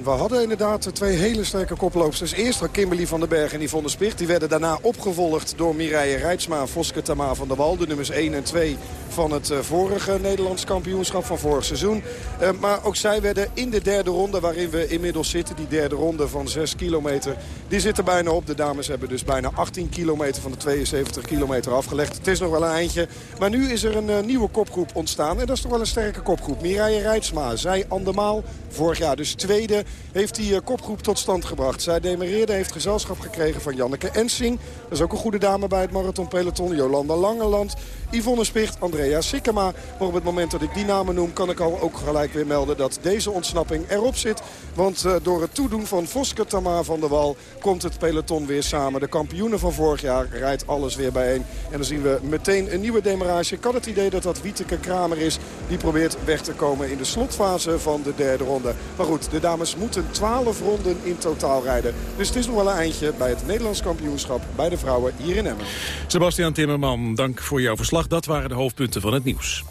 Speaker 10: We hadden inderdaad twee hele sterke koploopsters. Eerst Kimberly van den Berg en Yvonne Spicht. Die werden daarna opgevolgd door Mireille Rijtsma, Voske Tama van der Wal. De nummers 1 en 2 van het eh, vorige Nederlands kampioenschap van vorig seizoen. Eh, maar ook zij werden in de derde ronde waarin we inmiddels zitten. Die derde ronde van 6 kilometer. Die zit er bijna op. De dames hebben dus bijna 18 kilometer van de 72 kilometer afgelegd. Het is nog wel een eindje. Maar nu is er een uh, nieuwe kopgroep ontstaan. En dat is toch wel een sterke kopgroep. Mireille Rijtsma, zij andermaal. Vorig jaar dus tweede heeft die kopgroep tot stand gebracht. Zij demereerde, heeft gezelschap gekregen van Janneke Ensing. Dat is ook een goede dame bij het marathonpeloton. Jolanda Langeland, Yvonne Spicht, Andrea Sikkema. Maar op het moment dat ik die namen noem kan ik al ook gelijk weer melden dat deze ontsnapping erop zit. Want uh, door het toedoen van Voske Tamar van der Wal komt het peloton weer samen. De kampioenen van vorig jaar rijdt alles weer bijeen. En dan zien we meteen een nieuwe demarage. Ik had het idee dat dat Wieteke Kramer is. Die probeert weg te komen in de slotfase van de derde ronde. Maar goed, de dames moeten 12 ronden in totaal rijden. Dus het is nog wel een eindje bij het Nederlands kampioenschap bij de vrouwen hier in Emmen.
Speaker 2: Sebastian Timmerman, dank voor jouw verslag. Dat waren de hoofdpunten van het nieuws.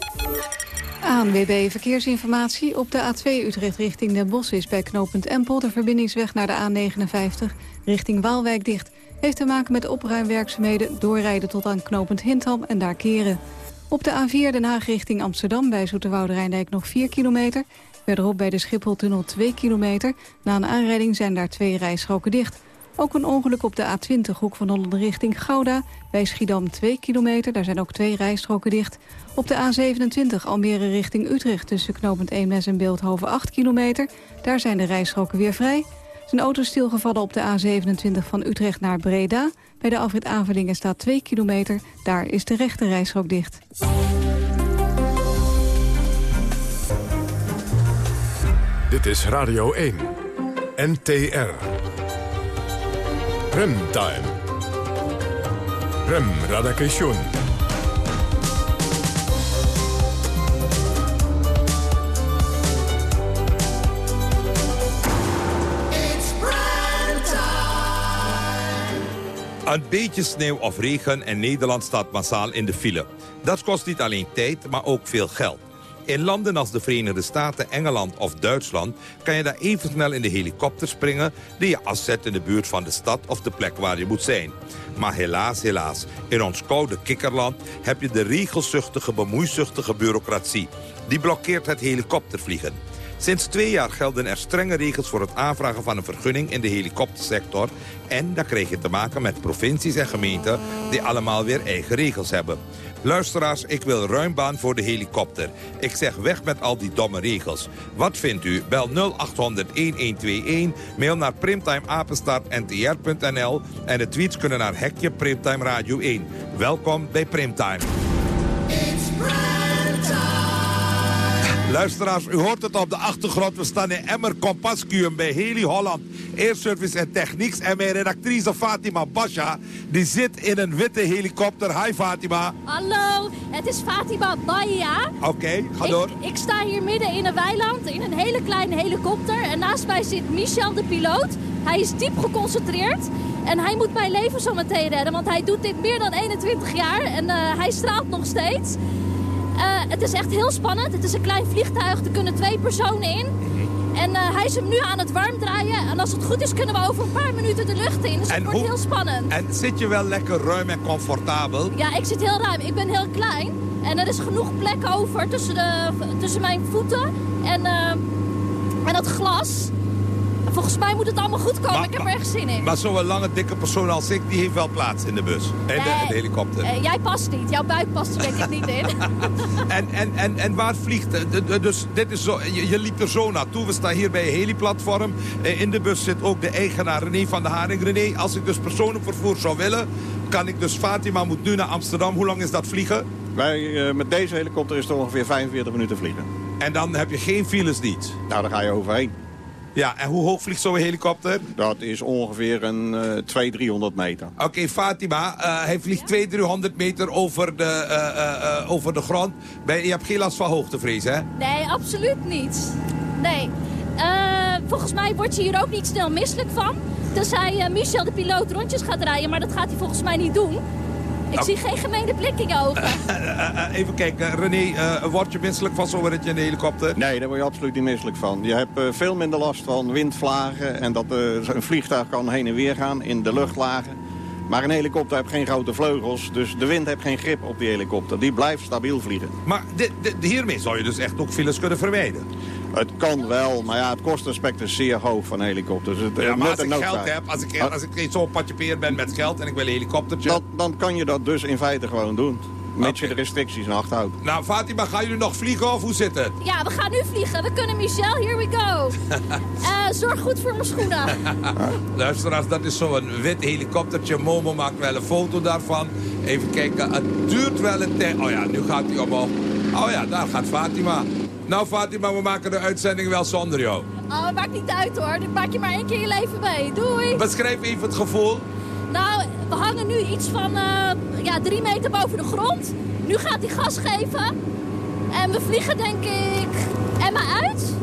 Speaker 4: ANWB Verkeersinformatie. Op de A2 Utrecht richting Den Bosch is bij knooppunt Empel... de verbindingsweg naar de A59 richting Waalwijk dicht. Heeft te maken met opruimwerkzaamheden doorrijden tot aan knooppunt Hintham en daar keren. Op de A4 Den Haag richting Amsterdam bij Zoeterwoude Rijndijk nog 4 kilometer. Verderop bij de Schipholtunnel 2 kilometer. Na een aanrijding zijn daar twee rijstroken dicht. Ook een ongeluk op de A20 hoek van Holland richting Gouda. Bij Schiedam 2 kilometer, daar zijn ook twee rijstroken dicht. Op de A27 Almere richting Utrecht tussen knooppunt Eemnes en Beeldhoven 8 kilometer. Daar zijn de rijstroken weer vrij. Zijn auto stilgevallen op de A27 van Utrecht naar Breda. Bij de afrit Avelingen staat 2 kilometer. Daar is de rechte rijstrook dicht.
Speaker 1: Dit is Radio 1. NTR. Remtime. Rem Radakation.
Speaker 21: Een beetje sneeuw of regen en Nederland staat massaal in de file. Dat kost niet alleen tijd, maar ook veel geld. In landen als de Verenigde Staten, Engeland of Duitsland... kan je daar even snel in de helikopter springen... die je afzet in de buurt van de stad of de plek waar je moet zijn. Maar helaas, helaas, in ons koude kikkerland... heb je de regelzuchtige, bemoeizuchtige bureaucratie. Die blokkeert het helikoptervliegen. Sinds twee jaar gelden er strenge regels voor het aanvragen van een vergunning in de helikoptersector. En daar krijg je te maken met provincies en gemeenten die allemaal weer eigen regels hebben. Luisteraars, ik wil ruim baan voor de helikopter. Ik zeg weg met al die domme regels. Wat vindt u? Bel 0800-1121, mail naar primtimeapenstaartntr.nl en de tweets kunnen naar Hekje Primtime Radio 1. Welkom bij Primtime. Luisteraars, u hoort het op de achtergrond. We staan in Emmer Compascuum bij Heli Holland. Air Service en Technieks. En mijn redactrice Fatima Basha, die zit in een witte helikopter. Hi Fatima.
Speaker 22: Hallo, het is Fatima Bahia.
Speaker 21: Oké, ga door.
Speaker 22: Ik, ik sta hier midden in een weiland in een hele kleine helikopter. En naast mij zit Michel, de piloot. Hij is diep geconcentreerd. En hij moet mijn leven zo meteen redden, want hij doet dit meer dan 21 jaar. En eh, hij straalt nog steeds. Eh, het is echt heel spannend. Het is een klein vliegtuig, er kunnen twee personen in. En eh, hij is hem nu aan het warm draaien. En als het goed is, kunnen we over een paar minuten de lucht in. Dus het wordt
Speaker 21: hoe-
Speaker 22: heel spannend.
Speaker 21: En zit je wel lekker ruim en comfortabel?
Speaker 22: Ja, ik zit heel ruim. Ik ben heel klein. En er is genoeg plek over tussen, de, tussen mijn voeten en, eh, en dat glas. Volgens mij moet het allemaal goed komen. ik heb er echt zin in.
Speaker 21: Maar zo'n lange, dikke persoon als ik, die heeft wel plaats in de bus. In de, helikopter.
Speaker 22: Eh, jij past niet. Jouw buik past er denk ik niet in.
Speaker 21: En, en, en, en waar vliegt de- Dus dit is zo, je, je liep er zo naartoe. We staan hier bij een heliplatform. Eh, In de bus zit ook de eigenaar René van der Haring. René, als ik dus persoonlijk vervoer zou willen... kan ik dus Fatima moet nu naar Amsterdam. Hoe lang is dat vliegen?
Speaker 23: Wij, eh, met deze helikopter is het ongeveer 45 minuten vliegen.
Speaker 21: En dan heb je geen files niet?
Speaker 23: Nou, daar ga je overheen.
Speaker 21: Ja, en hoe hoog vliegt zo'n helikopter?
Speaker 23: Dat is ongeveer een eh 200, 300 meter.
Speaker 21: Oké, Fatima, eh, hij vliegt 200, 300 meter over de, eh, eh, eh, over de grond. Ben- je hebt geen last van hoogtevrees, hè?
Speaker 22: Nee, absoluut niet. Nee. Eh, volgens mij word je hier ook niet snel misselijk van. Tenzij eh, Michel, de piloot, rondjes gaat rijden. Maar dat gaat hij volgens mij niet doen. Ik
Speaker 21: Nou.
Speaker 22: zie geen gemene blik in je ogen.
Speaker 21: Eh, eh, even kijken, René, eh, word je misselijk van zo'n ritje in de helikopter?
Speaker 23: Nee, daar word je absoluut niet misselijk van. Je hebt eh, veel minder last van windvlagen en dat eh, een vliegtuig kan heen en weer gaan in de luchtlagen. Maar een helikopter heeft geen grote vleugels, dus de wind heeft geen grip op die helikopter. Die blijft stabiel vliegen.
Speaker 21: Maar dit, dit- hiermee zou je dus echt ook files kunnen vermijden.
Speaker 23: Het kan wel, maar ja, het kostaspect is zeer hoog van helikopters. Het,
Speaker 21: Ja, maar als ik
Speaker 23: noodzaak.
Speaker 21: geld heb, als ik, als ik zo'n patje peer ben met geld en ik wil een helikoptertje...
Speaker 23: Dan, dan kan je dat dus in feite gewoon doen. Mits je de restricties in acht houdt.
Speaker 21: Nou, Fatima, gaan jullie nog vliegen of hoe zit het?
Speaker 22: Ja, we gaan nu vliegen. We kunnen Michel. Here we go. Eh, zorg goed voor mijn schoenen.
Speaker 21: Luisteraars, dat is zo'n wit helikoptertje. Momo maakt wel een foto daarvan. Even kijken, het duurt wel een tijd. Oh ja, nu gaat hij omhoog. Oh ja, daar gaat Fatima. Nou Fatima, we maken de uitzending wel zonder jou.
Speaker 22: Oh, maakt niet uit hoor. Dit maak je maar één keer je leven mee. Doei.
Speaker 21: Beschrijf even het gevoel.
Speaker 22: Nou, we hangen nu iets van eh, ja, drie meter boven de grond. Nu gaat hij gas geven. En we vliegen denk ik Emma uit.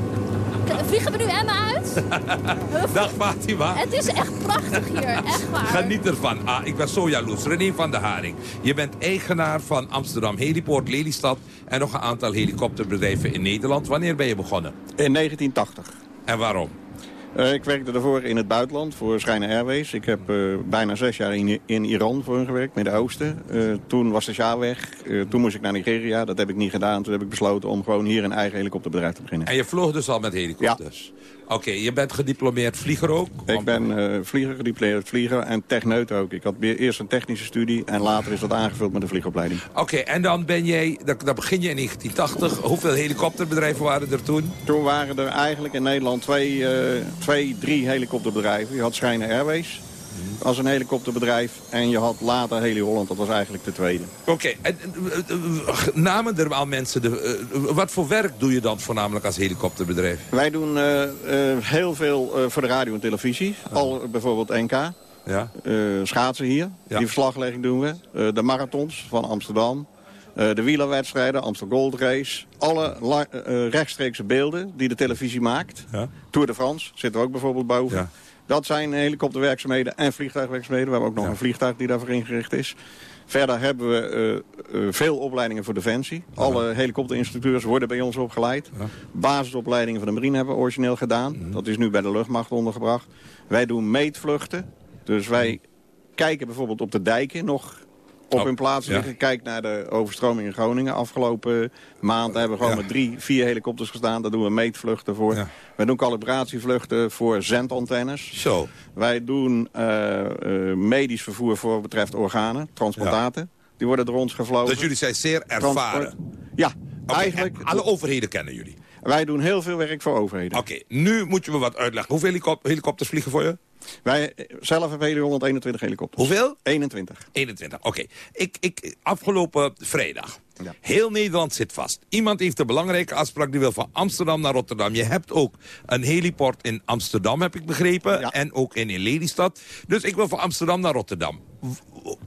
Speaker 22: Vliegen we nu Emma uit?
Speaker 21: Dag Fatima.
Speaker 22: Het is echt prachtig hier, echt waar.
Speaker 21: Geniet ervan. Ah, ik ben zo jaloers. René van der Haring. Je bent eigenaar van Amsterdam Heliport Lelystad... en nog een aantal helikopterbedrijven in Nederland. Wanneer ben je begonnen?
Speaker 23: In 1980.
Speaker 21: En waarom?
Speaker 23: Eh, ik werkte daarvoor in het buitenland voor Schijnen Airways. Ik heb eh, bijna zes jaar in, in Iran voor hen gewerkt, Midden-Oosten. Eh, toen was de Shah weg. Toen moest ik naar Nigeria. Dat heb ik niet gedaan. Toen heb ik besloten om gewoon hier een eigen helikopterbedrijf te beginnen.
Speaker 21: En je vloog dus al met helikopters? Oké, je bent gediplomeerd vlieger ook?
Speaker 23: Ik ben eh, vlieger, gediplomeerd vlieger en techneut ook. Ik had eerst een technische studie en later is dat aangevuld met een vliegopleiding.
Speaker 21: Oké, en dan ben jij, dan, dan begin je in 1980. Hoeveel helikopterbedrijven waren er toen?
Speaker 23: Toen waren er eigenlijk in Nederland twee, eh, twee drie helikopterbedrijven. Je had Schijnen Airways als een helikopterbedrijf en je had later Heli Holland, dat was eigenlijk de tweede.
Speaker 21: Oké, en eh, eh, eh, namen er al mensen... De, wat voor werk doe je dan voornamelijk als helikopterbedrijf?
Speaker 23: Wij doen heel veel voor de radio en televisie. Al bijvoorbeeld NK.
Speaker 21: Ja.
Speaker 23: Schaatsen hier. Die verslaglegging doen we. De marathons van Amsterdam. De wielerwedstrijden, Amsterdam Gold Race. Alle rechtstreekse beelden die de televisie maakt.
Speaker 21: Ja.
Speaker 23: Tour de France zit er ook bijvoorbeeld boven.
Speaker 21: Ja.
Speaker 23: Dat zijn helikopterwerkzaamheden en vliegtuigwerkzaamheden. We hebben ook nog een vliegtuig die daarvoor ingericht is. Verder hebben we eh, eh, veel opleidingen voor Defensie. Alle helikopterinstructeurs worden bij ons opgeleid. Basisopleidingen van de marine hebben we origineel gedaan. Dat is nu bij de luchtmacht ondergebracht. Wij doen meetvluchten. Dus wij kijken bijvoorbeeld op de dijken nog op hun plaats liggen. Kijk naar de overstroming in Groningen. Afgelopen maand hebben we gewoon met drie, vier helikopters gestaan. Daar doen we meetvluchten voor. Wij doen calibratievluchten voor zendantennes.
Speaker 21: Zo.
Speaker 23: Wij doen eh, eh, medisch vervoer voor wat betreft organen, transplantaten. Die worden door ons gevlogen.
Speaker 21: Dus jullie zijn zeer ervaren?
Speaker 23: Transport. Ja, eigenlijk...
Speaker 21: Alle overheden kennen jullie?
Speaker 23: Wij doen heel veel werk voor overheden.
Speaker 21: Oké, nu moet je me wat uitleggen. Hoeveel helikop- helikopters vliegen voor je?
Speaker 23: Wij eh, zelf hebben jullie 121 helikopters.
Speaker 21: Hoeveel?
Speaker 23: 21.
Speaker 21: 21, oké. Ik, ik, afgelopen vrijdag. Heel Nederland zit vast. Iemand heeft een belangrijke afspraak die wil van Amsterdam naar Rotterdam. Je hebt ook een heliport in Amsterdam, heb ik begrepen. En ook in, in Lelystad. Dus ik wil van Amsterdam naar Rotterdam.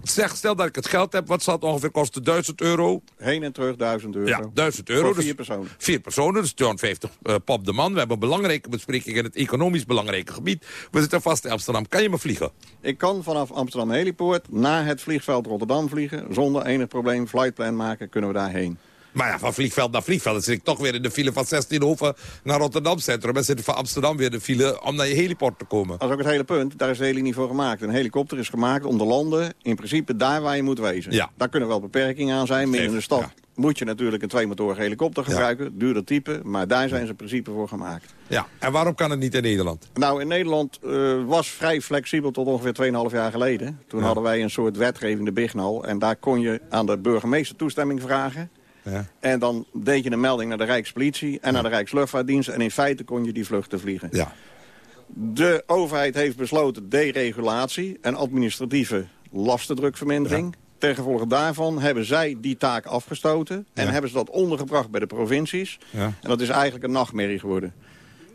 Speaker 21: Zeg, stel dat ik het geld heb, wat zal het ongeveer kosten? 1000 euro?
Speaker 23: Heen en terug 1000 euro.
Speaker 21: Ja, 1000 euro.
Speaker 23: Voor
Speaker 21: dus
Speaker 23: vier personen.
Speaker 21: Vier personen, dus 250 eh, pop de man. We hebben een belangrijke bespreking in het economisch belangrijke gebied. We zitten vast in Amsterdam. Kan je me vliegen?
Speaker 23: Ik kan vanaf Amsterdam Heliport naar het vliegveld Rotterdam vliegen. Zonder enig probleem flightplan maken kunnen we daarheen.
Speaker 21: Maar ja, van vliegveld naar vliegveld. Dan zit ik toch weer in de file van 16 naar Rotterdam Centrum. En zit ik van Amsterdam weer in de file om naar je heliport te komen.
Speaker 23: Dat is ook het hele punt. Daar is de heli niet voor gemaakt. Een helikopter is gemaakt om te landen in principe daar waar je moet wezen.
Speaker 21: Ja.
Speaker 23: Daar kunnen wel beperkingen aan zijn. Midden in de stad
Speaker 21: ja.
Speaker 23: moet je natuurlijk een tweemotorige helikopter gebruiken. Duurder type, maar daar zijn ze in principe voor gemaakt.
Speaker 21: Ja, en waarom kan het niet in Nederland?
Speaker 23: Nou, in Nederland eh, was vrij flexibel tot ongeveer 2,5 jaar geleden. Toen
Speaker 21: Ja.
Speaker 23: hadden wij een soort wetgeving, de Bignal. En daar kon je aan de burgemeester toestemming vragen.
Speaker 21: Ja.
Speaker 23: En dan deed je een melding naar de Rijkspolitie en naar de Rijksluchtvaartdienst. En in feite kon je die vluchten vliegen.
Speaker 21: Ja.
Speaker 23: De overheid heeft besloten deregulatie en administratieve lastendrukvermindering. Ten gevolge daarvan hebben zij die taak afgestoten... en
Speaker 21: Ja.
Speaker 23: hebben ze dat ondergebracht bij de provincies.
Speaker 21: Ja.
Speaker 23: En dat is eigenlijk een nachtmerrie geworden.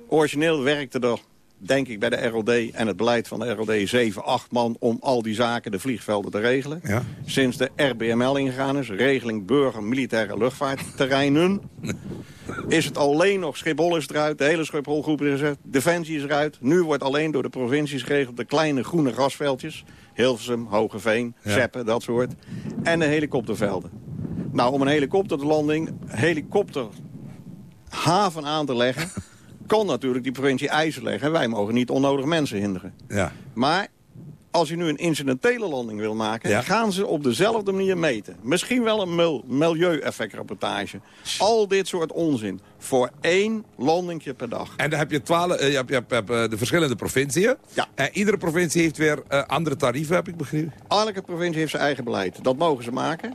Speaker 23: Origineel werkte er, denk ik, bij de RLD en het beleid van de RLD... 7, 8 man om al die zaken, de vliegvelden, te regelen.
Speaker 21: Ja.
Speaker 23: Sinds de RBML ingegaan is, Regeling Burger Militaire Luchtvaartterreinen... is het alleen nog, Schiphol is eruit, de hele Schipholgroep is eruit, Defensie is eruit. Nu wordt alleen door de provincies geregeld de kleine groene grasveldjes. Hilversum, Hogeveen,
Speaker 21: Ja.
Speaker 23: Zeppen, dat soort. En de helikoptervelden. Nou, om een helikopterlanding, helikopter haven aan te leggen... kan natuurlijk die provincie eisen leggen. Wij mogen niet onnodig mensen hinderen.
Speaker 21: Ja.
Speaker 23: Maar als je nu een incidentele landing wil maken...
Speaker 21: Ja.
Speaker 23: gaan ze op dezelfde manier meten. Misschien wel een mil- milieueffectrapportage. Al dit soort onzin. Voor één landingje per dag.
Speaker 21: En dan heb je, twaalf, eh, je hebt, je hebt, je hebt, eh, de verschillende provinciën.
Speaker 23: Ja.
Speaker 21: En iedere provincie heeft weer eh, andere tarieven, heb ik begrepen.
Speaker 23: Elke provincie heeft zijn eigen beleid. Dat mogen ze maken.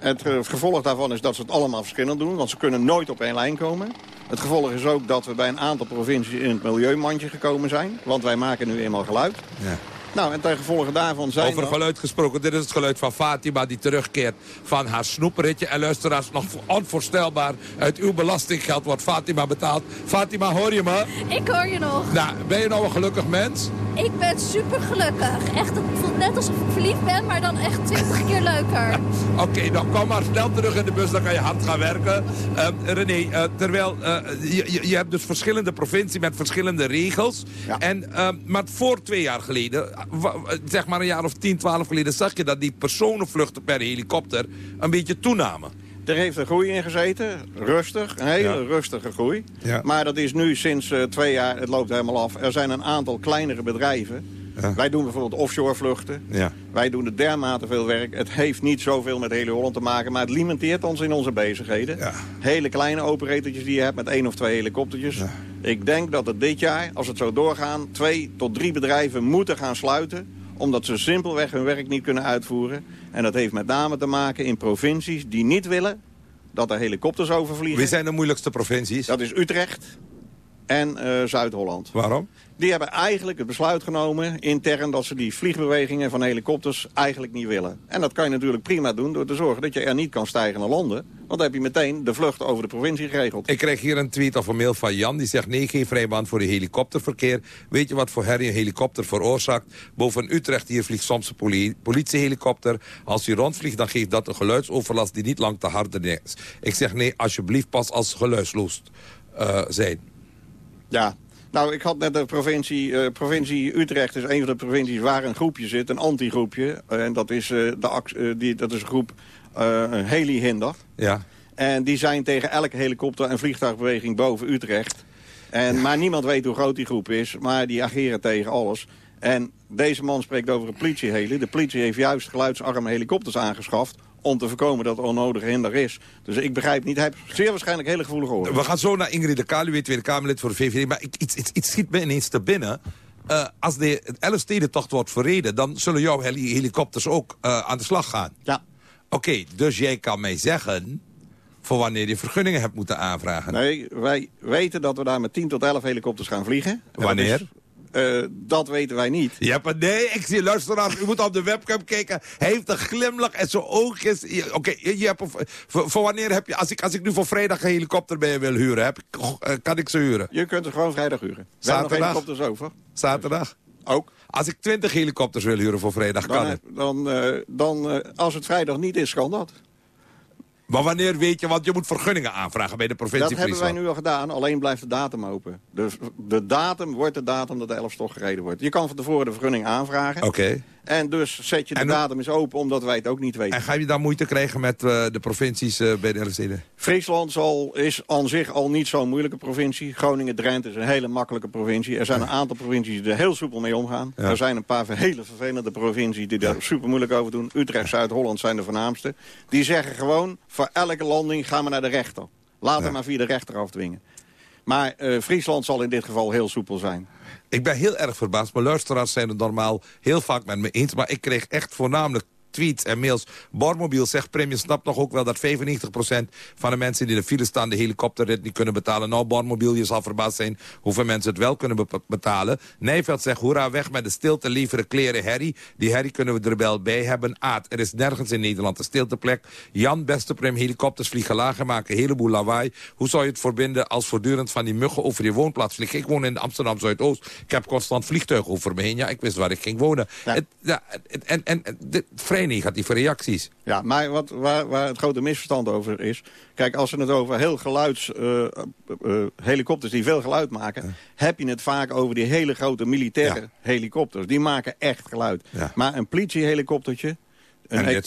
Speaker 23: Het gevolg daarvan is dat ze het allemaal verschillend doen. Want ze kunnen nooit op één lijn komen. Het gevolg is ook dat we bij een aantal provincies in het milieumandje gekomen zijn. Want wij maken nu eenmaal geluid.
Speaker 21: Ja.
Speaker 23: Nou, en ten gevolge daarvan zijn
Speaker 21: Over
Speaker 23: er-
Speaker 21: geluid gesproken, dit is het geluid van Fatima die terugkeert van haar snoeperitje. En luisteraars, nog onvoorstelbaar, uit uw belastinggeld wordt Fatima betaald. Fatima, hoor je me?
Speaker 22: Ik hoor je nog.
Speaker 21: Nou, ben je nou een gelukkig mens?
Speaker 22: Ik ben super gelukkig. Echt, het voelt net alsof ik verliefd ben, maar dan echt twintig keer leuker.
Speaker 21: Oké, dan kom maar snel terug in de bus, dan kan je hard gaan werken. Eh, René, eh, terwijl eh, je, je, hebt dus verschillende provincies met verschillende regels. En, eh, maar voor twee jaar geleden, zeg maar een jaar of 10, 12 geleden... zag je dat die personenvluchten per helikopter een beetje toenamen.
Speaker 23: Er heeft een groei in gezeten. Rustig, een hele
Speaker 21: Ja.
Speaker 23: rustige groei.
Speaker 21: Ja.
Speaker 23: Maar dat is nu sinds eh, twee jaar, het loopt helemaal af. Er zijn een aantal kleinere bedrijven. Wij doen bijvoorbeeld offshore vluchten.
Speaker 21: Ja.
Speaker 23: Wij doen er dermate veel werk. Het heeft niet zoveel met Hele Holland te maken, maar het limiteert ons in onze bezigheden. Hele kleine operatortjes die je hebt met één of twee helikoptertjes. Ik denk dat het dit jaar, als het zo doorgaan, twee tot drie bedrijven moeten gaan sluiten omdat ze simpelweg hun werk niet kunnen uitvoeren. En dat heeft met name te maken in provincies die niet willen dat er helikopters overvliegen.
Speaker 21: Wie zijn de moeilijkste provincies?
Speaker 23: Dat is Utrecht en eh, Zuid-Holland.
Speaker 21: Waarom?
Speaker 23: Die hebben eigenlijk het besluit genomen intern dat ze die vliegbewegingen van helikopters eigenlijk niet willen. En dat kan je natuurlijk prima doen door te zorgen dat je er niet kan stijgen naar landen. Want dan heb je meteen de vlucht over de provincie geregeld.
Speaker 21: Ik krijg hier een tweet of een mail van Jan. Die zegt, nee, geen vrijbaan voor de helikopterverkeer. Weet je wat voor herrie een helikopter veroorzaakt? Boven Utrecht hier vliegt soms een poli- politiehelikopter. Als hij rondvliegt, dan geeft dat een geluidsoverlast... die niet lang te hard is. Ik zeg, nee, alsjeblieft pas als geluidsloos eh, zijn.
Speaker 23: Ja, Nou, ik had net de provincie, eh, provincie Utrecht is een van de provincies waar een groepje zit, een anti-groepje. Eh, en dat is, eh, de, die, dat is een groep uh, Heli-Hinder.
Speaker 21: Ja.
Speaker 23: En die zijn tegen elke helikopter- en vliegtuigbeweging boven Utrecht. En, Maar niemand weet hoe groot die groep is, maar die ageren tegen alles. En deze man spreekt over een politieheli. De politie heeft juist geluidsarme helikopters aangeschaft om te voorkomen dat er onnodige hinder is. Dus ik begrijp niet, hij heeft zeer waarschijnlijk hele gevoelige oren.
Speaker 21: We gaan zo naar Ingrid de Kaluwe, Tweede Kamerlid voor de VVD. Maar iets, iets, iets schiet me ineens te binnen. Eh, als de Elfstedentocht wordt verreden... dan zullen jouw heli- helikopters ook eh, aan de slag gaan.
Speaker 23: Ja.
Speaker 21: Oké, dus jij kan mij zeggen... voor wanneer je vergunningen hebt moeten aanvragen.
Speaker 23: Nee, wij weten dat we daar met 10 tot 11 helikopters gaan vliegen. En
Speaker 21: Wanneer?
Speaker 23: Eh, dat weten wij niet.
Speaker 21: Ja, maar nee, ik zie, luisteraars, u moet op de webcam kijken. Hij heeft een glimlach en zijn oogjes. Oké, je, je hebt een- voor, voor wanneer heb je... Als ik, als ik nu voor vrijdag een helikopter bij je wil huren, heb ik, eh, kan ik ze huren?
Speaker 23: Je kunt er gewoon vrijdag huren. Hebben nog
Speaker 21: Zaterdag?
Speaker 23: helikopters over.
Speaker 21: Zaterdag?
Speaker 23: Ook.
Speaker 21: Als ik 20 helikopters wil huren voor vrijdag, kan
Speaker 23: Dan,
Speaker 21: het.
Speaker 23: dan, eh, dan als het vrijdag niet is, kan dat.
Speaker 21: Maar wanneer weet je, want je moet vergunningen aanvragen bij de provincie
Speaker 23: Dat hebben wij nu al gedaan, alleen blijft de datum open. Dus de datum wordt de datum dat de Elfstocht gereden wordt. Je kan van tevoren de vergunning aanvragen.
Speaker 21: Oké.
Speaker 23: En dus zet je de
Speaker 21: En
Speaker 23: datum eens open, omdat wij het ook niet weten.
Speaker 21: En ga je dan moeite krijgen met eh, de provincies eh, bij de?
Speaker 23: Friesland zal, is aan zich al niet zo'n moeilijke provincie. Groningen-Drenthe is een hele makkelijke provincie. Er zijn een aantal provincies die er heel soepel mee omgaan.
Speaker 21: Ja.
Speaker 23: Er zijn een paar hele vervelende provincies die daar super moeilijk over doen. Utrecht, Zuid-Holland zijn de voornaamste. Die zeggen gewoon, voor elke landing gaan we naar de rechter. Laat hem maar via de rechter afdwingen. Maar eh, Friesland zal in dit geval heel soepel zijn.
Speaker 21: Ik ben heel erg verbaasd. Mijn luisteraars zijn het normaal heel vaak met me eens. Maar ik kreeg echt voornamelijk tweets en mails. Bormobiel zegt, Prim, je snapt nog ook wel dat 95% van de mensen die in de file staan... de helikopterrit niet kunnen betalen. Nou, Bormobiel, je zal verbaasd zijn hoeveel mensen het wel kunnen be- betalen. Nijveld zegt, hoera, weg met de stilte, leveren kleren herrie. Die herrie kunnen we er wel bij hebben. Aad, er is nergens in Nederland een stilteplek. Jan, beste Prim, helikopters vliegen laag en maken een heleboel lawaai. Hoe zou je het verbinden als voortdurend van die muggen over je woonplaats vliegen? Ik woon in Amsterdam Zuidoost. Ik heb constant vliegtuigen over me heen. Ja, ik wist waar ik ging wonen. Het, ja, het- en, en, en dit- vrij negatieve reacties.
Speaker 23: Ja, maar wat, waar, waar het grote misverstand over is... Kijk, als we het over heel geluids... eh, eh, eh, helikopters die veel geluid maken... heb je het vaak over die hele grote militaire helikopters. Die maken echt geluid. Maar een politiehelikoptertje... een
Speaker 21: En
Speaker 23: he-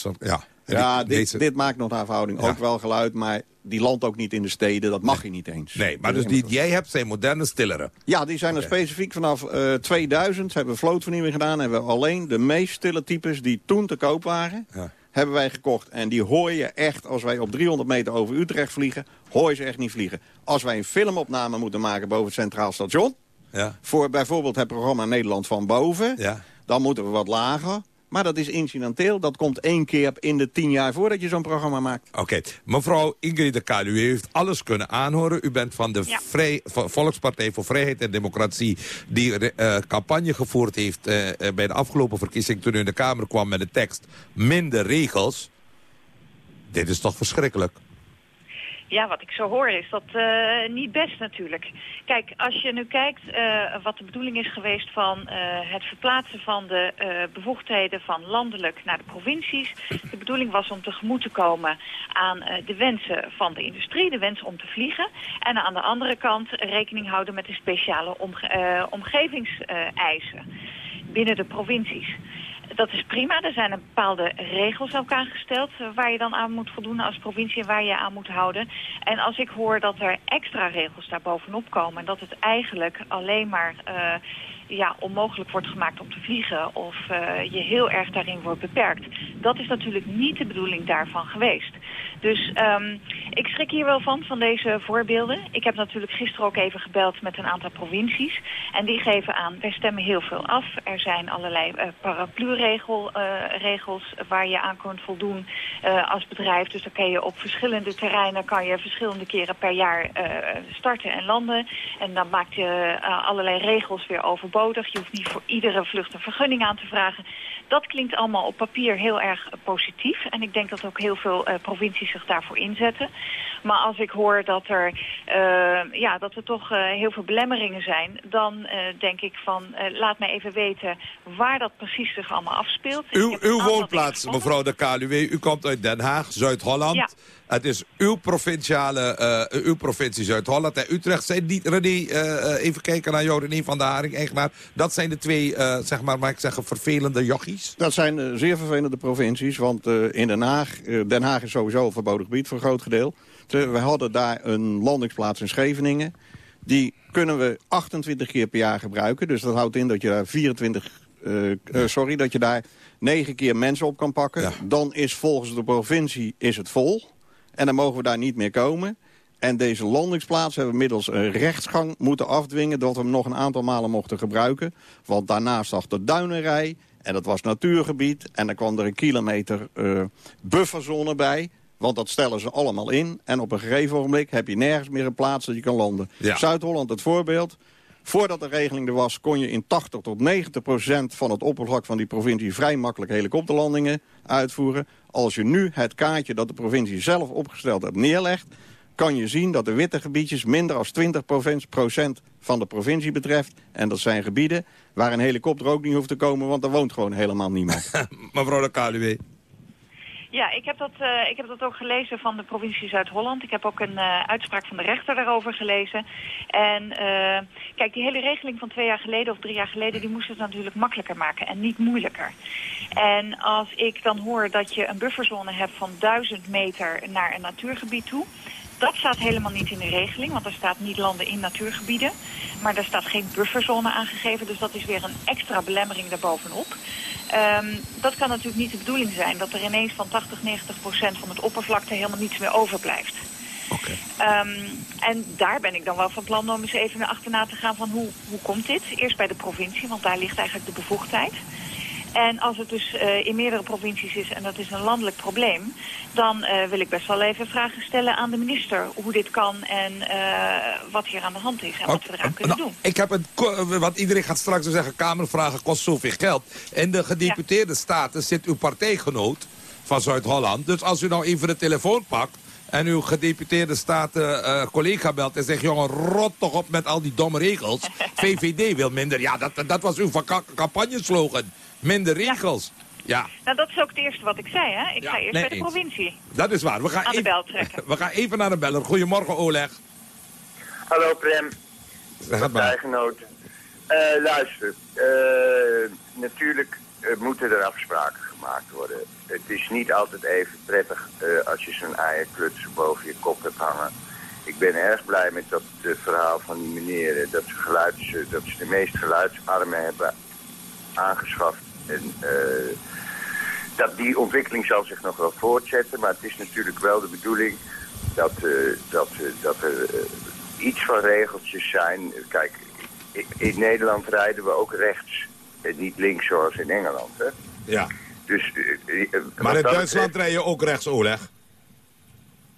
Speaker 21: ja. Die-
Speaker 23: dit, dit maakt nog naar verhouding
Speaker 21: Ja.
Speaker 23: ook wel geluid... maar die landt ook niet in de steden, dat mag je niet eens.
Speaker 21: Nee, maar dus die jij hebt zijn moderne stillere.
Speaker 23: Ja, die zijn er specifiek vanaf eh 2000. Hebben we vlootvernieuwing gedaan. Hebben we alleen de meest stille types die toen te koop waren... hebben wij gekocht. En die hoor je echt, als wij op 300 meter over Utrecht vliegen... hoor je ze echt niet vliegen. Als wij een filmopname moeten maken boven het Centraal Station...
Speaker 21: Ja.
Speaker 23: voor bijvoorbeeld het programma Nederland van Boven...
Speaker 21: Ja.
Speaker 23: dan moeten we wat lager... Maar dat is incidenteel. Dat komt één keer in de tien jaar voordat je zo'n programma maakt.
Speaker 21: Oké, mevrouw Ingrid de Kalu, u heeft alles kunnen aanhoren. U bent van de Vrij- Volkspartij voor Vrijheid en Democratie... die eh, campagne gevoerd heeft eh, eh, bij de afgelopen verkiezing... toen u in de Kamer kwam met de tekst minder regels. Dit is toch verschrikkelijk?
Speaker 24: Ja, wat ik zo hoor is dat eh, niet best natuurlijk. Kijk, als je nu kijkt eh, wat de bedoeling is geweest van eh, het verplaatsen van de bevoegdheden van landelijk naar de provincies. De bedoeling was om tegemoet te komen aan de wensen van de industrie, de wens om te vliegen. En aan de andere kant rekening houden met de speciale omge omgevingseisen binnen de provincies. Dat is prima. Er zijn een bepaalde regels ook aangesteld eh, waar je dan aan moet voldoen als provincie en waar je aan moet houden. En als ik hoor dat er extra regels daar bovenop komen en dat het eigenlijk alleen maar eh, ja, onmogelijk wordt gemaakt om te vliegen of eh, je heel erg daarin wordt beperkt. Dat is natuurlijk niet de bedoeling daarvan geweest. Dus ehm, ik schrik hier wel van, van deze voorbeelden. Ik heb natuurlijk gisteren ook even gebeld met een aantal provincies. En die geven aan, wij stemmen heel veel af. Er zijn allerlei uh, paraplu-regels waar je aan kunt voldoen als bedrijf. Dus dan kan je op verschillende terreinen kan je verschillende keren per jaar starten en landen. En dan maakt je allerlei regels weer overbodig. Je hoeft niet voor iedere vlucht een vergunning aan te vragen. Dat klinkt allemaal op papier heel erg positief. En ik denk dat ook heel veel uh, provincies zich daarvoor inzetten. Maar als ik hoor dat er, uh, ja, dat er toch uh, heel veel belemmeringen zijn... dan denk ik van, laat mij even weten waar dat precies zich allemaal afspeelt.
Speaker 21: Uw, uw woonplaats, mevrouw de Kaluwe, u komt uit Den Haag, Zuid-Holland.
Speaker 24: Ja.
Speaker 21: Het is uw, provinciale, eh, uw provincie Zuid-Holland en Utrecht. Zijn die, René, eh, even kijken naar jou, René van der Haring, eigenaar. Dat zijn de twee, eh, zeg maar, mag ik zeggen, vervelende jochies?
Speaker 23: Dat zijn eh, zeer vervelende provincies, want eh, in Den Haag... eh, Den Haag is sowieso een verboden gebied voor een groot gedeelte. We hadden daar een landingsplaats in Scheveningen. Die kunnen we 28 keer per jaar gebruiken. Dus dat houdt in dat je daar 24... eh, eh, sorry, dat je daar 9 keer mensen op kan pakken. Dan is volgens de provincie is het vol. En dan mogen we daar niet meer komen. En deze landingsplaats hebben we middels een rechtsgang moeten afdwingen... dat we hem nog een aantal malen mochten gebruiken. Want daarnaast zag de duinenrij en dat was natuurgebied. En dan kwam er een kilometer eh, bufferzone bij. Want dat stellen ze allemaal in. En op een gegeven ogenblik heb je nergens meer een plaats dat je kan landen.
Speaker 21: Ja.
Speaker 23: Zuid-Holland het voorbeeld. Voordat de regeling er was, kon je in 80 tot 90 procent van het oppervlak van die provincie vrij makkelijk helikopterlandingen uitvoeren. Als je nu het kaartje dat de provincie zelf opgesteld heeft neerlegt, kan je zien dat de witte gebiedjes minder dan 20 procent van de provincie betreft. En dat zijn gebieden waar een helikopter ook niet hoeft te komen, want er woont gewoon helemaal niemand.
Speaker 21: Mevrouw de Kaluwe.
Speaker 24: Ja, ik heb, dat, eh, ik heb dat ook gelezen van de provincie Zuid-Holland. Ik heb ook een eh, uitspraak van de rechter daarover gelezen. En eh, kijk, die hele regeling van twee jaar geleden of drie jaar geleden... die moest het natuurlijk makkelijker maken en niet moeilijker. En als ik dan hoor dat je een bufferzone hebt van duizend meter naar een natuurgebied toe... Dat staat helemaal niet in de regeling, want er staat niet landen in natuurgebieden. Maar er staat geen bufferzone aangegeven, dus dat is weer een extra belemmering daarbovenop. Ehm, dat kan natuurlijk niet de bedoeling zijn, dat er ineens van 80, 90 procent van het oppervlakte helemaal niets meer overblijft. Ehm, en daar ben ik dan wel van plan om eens even naar achterna te gaan van hoe, hoe komt dit? Eerst bij de provincie, want daar ligt eigenlijk de bevoegdheid. En als het dus eh, in meerdere provincies is en dat is een landelijk probleem... dan eh, wil ik best wel even vragen stellen aan de minister hoe dit kan... en eh, wat hier aan de hand is en wat we eraan kunnen
Speaker 21: Nou,
Speaker 24: doen.
Speaker 21: ik heb een, want iedereen gaat straks zeggen, Kamervragen kost zoveel geld. In de gedeputeerde staten zit uw partijgenoot van Zuid-Holland. Dus als u nou even de telefoon pakt en uw gedeputeerde staten eh, collega belt en zegt... jongen, rot toch op met al die domme regels. VVD wil minder. Ja, dat, dat was uw campagneslogan. Minder regels. Ja,
Speaker 24: Nou, dat is ook het eerste wat ik zei, hè? Ik ga eerst
Speaker 21: nee,
Speaker 24: bij de
Speaker 21: eens.
Speaker 24: provincie
Speaker 21: dat is waar. We gaan,
Speaker 24: aan de
Speaker 21: even,
Speaker 24: bel trekken.
Speaker 21: we gaan even naar de beller. Goedemorgen, Oleg.
Speaker 25: Hallo Prem,
Speaker 21: Zeg het maar.
Speaker 25: partijgenoot. Eh, luister, eh, natuurlijk moeten er afspraken gemaakt worden. Het is niet altijd even prettig eh, als je zo'n eierkluts boven je kop hebt hangen. Ik ben erg blij met dat verhaal van die meneer, dat ze, geluids, dat ze de meest geluidsarmen hebben aangeschaft. En eh, dat die ontwikkeling zal zich nog wel voortzetten, maar het is natuurlijk wel de bedoeling dat, eh, dat, eh, dat er iets van regeltjes zijn. Kijk, in Nederland rijden we ook rechts en niet links zoals in Engeland. Hè?
Speaker 21: Ja.
Speaker 25: Dus,
Speaker 21: Maar in Duitsland rij je ook rechts, Oleg.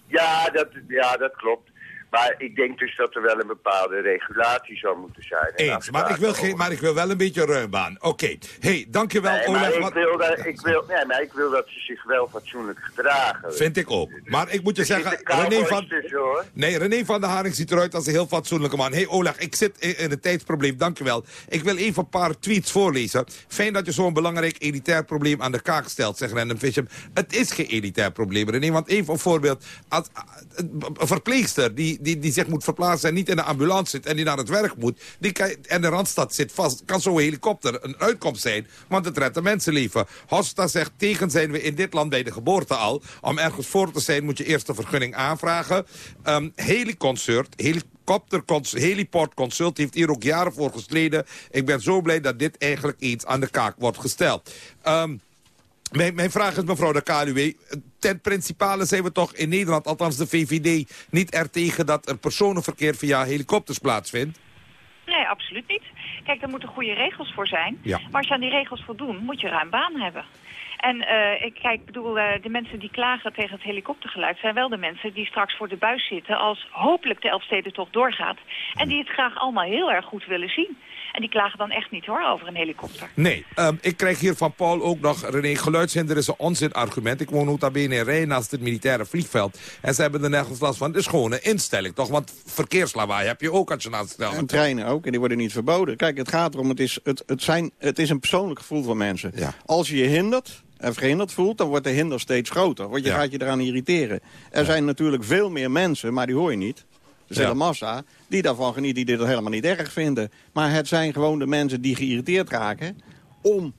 Speaker 25: Ja dat, ja, dat klopt. Maar ik denk dus dat er wel een bepaalde regulatie zou moeten zijn. en
Speaker 21: Eens, maar ik, wil geen, maar ik wil wel een beetje ruim baan. Oké, hey, dankjewel
Speaker 25: Nee, ik
Speaker 21: wat-
Speaker 25: wil, dat- ik, wil, nee, maar ik wil dat ze zich wel fatsoenlijk gedragen.
Speaker 21: Vind ik ook. Maar ik moet je zeggen, René van,
Speaker 25: tussen,
Speaker 21: nee, René van der Haring ziet eruit als een heel fatsoenlijke man. hey Oleg, ik zit in een tijdsprobleem, dankjewel. Ik wil even een paar tweets voorlezen. Fijn dat je zo'n belangrijk elitair probleem aan de kaak stelt, zegt Random Fisham. Het is geen elitair probleem, René, want even een voorbeeld. Als, een verpleegster die, die, die zich moet verplaatsen en niet in de ambulance zit en die naar het werk moet... Die kan, en de Randstad zit vast, kan zo'n helikopter een uitkomst zijn, want het redt een mensenleven. Hosta zegt, tegen zijn we in dit land bij de geboorte al. Om ergens voor te zijn moet je eerst een vergunning aanvragen. Um, Heliconsult, helikopter Heliport Consult heeft hier ook jaren voor gestreden. Ik ben zo blij dat dit eigenlijk eens aan de kaak wordt gesteld. Um, mijn, mijn vraag is, mevrouw de KLUW, ten principale zijn we toch in Nederland, althans de VVD, niet er tegen dat er personenverkeer via helikopters plaatsvindt?
Speaker 24: Nee, absoluut niet. Kijk, daar moeten goede regels voor zijn.
Speaker 21: Ja.
Speaker 24: Maar als je aan die regels voldoet, moet je ruim baan hebben. En eh, ik kijk, bedoel, eh, de mensen die klagen tegen het helikoptergeluid... zijn wel de mensen die straks voor de buis zitten... als hopelijk de Elfstedentocht doorgaat. En die het graag allemaal heel erg goed willen zien. En die klagen dan echt niet hoor, over een helikopter.
Speaker 21: Nee, ehm, ik krijg hier van Paul ook nog... René, geluidshinder is een onzinargument. Ik woon nota bene in Rijn naast het militaire vliegveld. En ze hebben er nergens last van. Het is gewoon een instelling, toch? Want verkeerslawaai heb je ook als je naast het
Speaker 23: En treinen ook, en die worden niet verboden. Kijk, het gaat erom, het is, het, het zijn, het is een persoonlijk gevoel van mensen. Als je je hindert, en verhinderd voelt... dan wordt de hinder steeds groter. Want je gaat je eraan irriteren. Er zijn natuurlijk veel meer mensen, maar die hoor je niet. Dus
Speaker 21: Ja.
Speaker 23: hele massa, die daarvan genieten, die dit helemaal niet erg vinden. Maar het zijn gewoon de mensen die geïrriteerd raken om...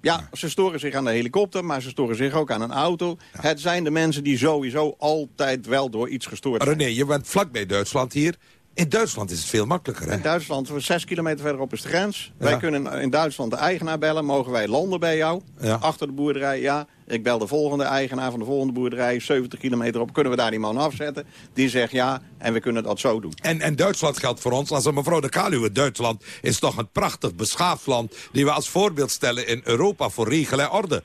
Speaker 23: Ja, ze storen zich aan de helikopter, maar ze storen zich ook aan een auto. Het zijn de mensen die sowieso altijd wel door iets gestoord zijn.
Speaker 21: René, je bent vlakbij Duitsland hier. In Duitsland is het veel makkelijker, hè?
Speaker 23: In Duitsland, zes kilometer verderop is de grens.
Speaker 21: Ja.
Speaker 23: Wij kunnen in Duitsland de eigenaar bellen. Mogen wij landen bij jou?
Speaker 21: Ja.
Speaker 23: Achter de boerderij, ja. Ik bel de volgende eigenaar van de volgende boerderij. 70 kilometer op. Kunnen we daar die man afzetten? Die zegt ja. En we kunnen dat zo doen.
Speaker 21: En, en Duitsland geldt voor ons als een mevrouw de Kaluwe. Duitsland is toch een prachtig beschaafd land... die we als voorbeeld stellen in Europa voor regel en orde.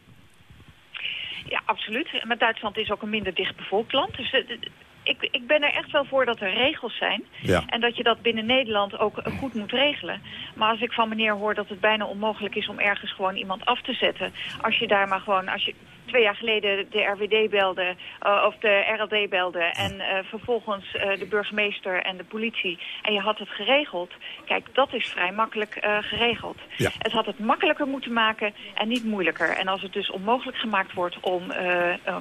Speaker 24: Ja, absoluut. Maar Duitsland is ook een minder dichtbevolkt land. Dus eh, ik, ik ben er echt wel voor dat er regels zijn.
Speaker 21: Ja.
Speaker 24: En dat je dat binnen Nederland ook eh, goed moet regelen. Maar als ik van meneer hoor dat het bijna onmogelijk is om ergens gewoon iemand af te zetten. Als je daar maar gewoon, als je twee jaar geleden de RWD belde, eh, of de RLD belde... en eh, vervolgens eh, de burgemeester en de politie, en je had het geregeld... kijk, dat is vrij makkelijk geregeld.
Speaker 21: Ja.
Speaker 24: Het had het makkelijker moeten maken en niet moeilijker. En als het dus onmogelijk gemaakt wordt om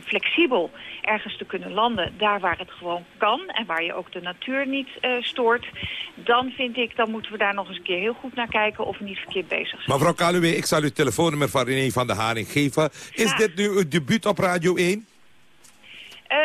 Speaker 24: flexibel ergens te kunnen landen... daar waar het gewoon kan en waar je ook de natuur niet stoort... dan vind ik, dan moeten we daar nog eens een keer heel goed naar kijken... of we niet verkeerd bezig zijn.
Speaker 21: Mevrouw Kaluwe, ik zal u het telefoonnummer van René van der Haring geven. Is dit nu uw debuut op Radio 1?
Speaker 24: Eh,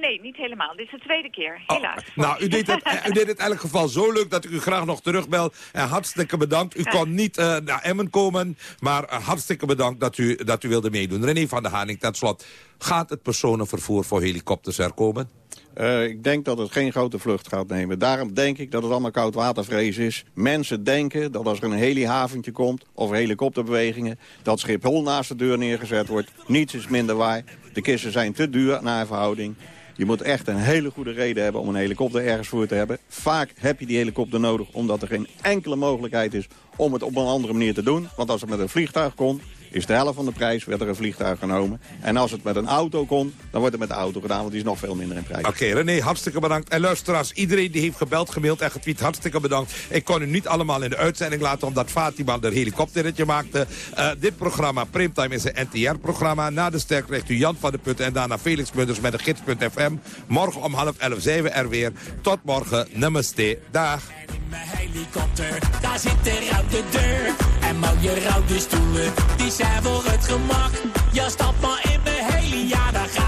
Speaker 24: nee, niet helemaal. Dit is de tweede keer, helaas.
Speaker 21: Nou, u deed, het, eh, u deed het in elk geval zo leuk dat ik u graag nog terugbel. En hartstikke bedankt. U
Speaker 24: Ja.
Speaker 21: kon niet eh, naar Emmen komen, maar eh, hartstikke bedankt dat u, dat u wilde meedoen. René van der Haring, ten slot. Gaat het personenvervoer voor helikopters er komen?
Speaker 23: Eh, ik denk dat het geen grote vlucht gaat nemen. Daarom denk ik dat het allemaal koudwatervrees is. Mensen denken dat als er een helihaventje komt, of helikopterbewegingen... dat Schiphol naast de deur neergezet wordt. Niets is minder waar. De kisten zijn te duur naar verhouding. Je moet echt een hele goede reden hebben om een helikopter ergens voor te hebben. Vaak heb je die helikopter nodig omdat er geen enkele mogelijkheid is om het op een andere manier te doen. Want als het met een vliegtuig komt, is de helft van de prijs, werd er een vliegtuig genomen. En als het met een auto komt, dan wordt het met de auto gedaan, want die is nog veel minder in prijs.
Speaker 21: Oké, René, hartstikke bedankt. En luisteraars, iedereen die heeft gebeld, gemaild en getweet, hartstikke bedankt. Ik kon u niet allemaal in de uitzending laten, omdat Fatima er helikopterritje maakte. Eh, dit programma, Primetime, is een NTR-programma. Na de ster krijgt u Jan van de Putten en daarna Felix Mudders met de gids.fm. Morgen om half elf zijn we er weer. Tot morgen, namaste, dag.
Speaker 26: Mijn helikopter, daar zit de uit de deur. En mooie rode stoelen, die zijn voor het gemak. Ja, stap maar in mijn heli, ja, daar gaan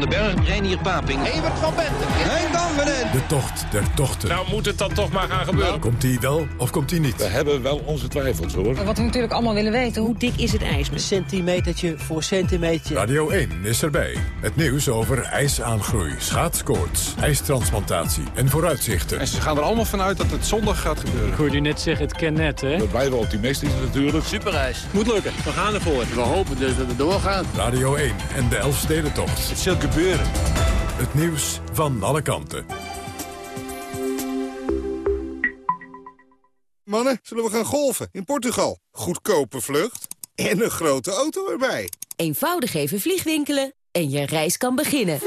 Speaker 8: van den Berg, Reinier Paping.
Speaker 27: Evert van Benten. Henk Dammenen.
Speaker 1: De tocht der tochten.
Speaker 28: Nou moet het dan toch maar gaan gebeuren.
Speaker 1: Komt die wel of komt die niet?
Speaker 28: We hebben wel onze twijfels hoor.
Speaker 29: Wat we natuurlijk allemaal willen weten, hoe dik is het ijs?
Speaker 15: Centimetertje voor centimetertje.
Speaker 1: Radio 1 is erbij. Het nieuws over ijsaangroei, schaatskoorts, ijstransplantatie en vooruitzichten.
Speaker 28: En ze gaan er allemaal vanuit dat het zondag gaat gebeuren.
Speaker 30: Ik hoorde u net zeggen, het kan net, hè?
Speaker 28: Dat wij wel optimistisch natuurlijk.
Speaker 29: Superijs.
Speaker 30: Moet lukken, we gaan ervoor.
Speaker 29: We hopen dus dat het doorgaat.
Speaker 1: Radio 1 en de Elfstedentocht.
Speaker 28: Het gebeuren.
Speaker 1: Het nieuws van alle kanten.
Speaker 31: Mannen, zullen we gaan golfen in Portugal? Goedkope vlucht en een grote auto erbij.
Speaker 32: Eenvoudig even vliegwinkelen en je reis kan beginnen.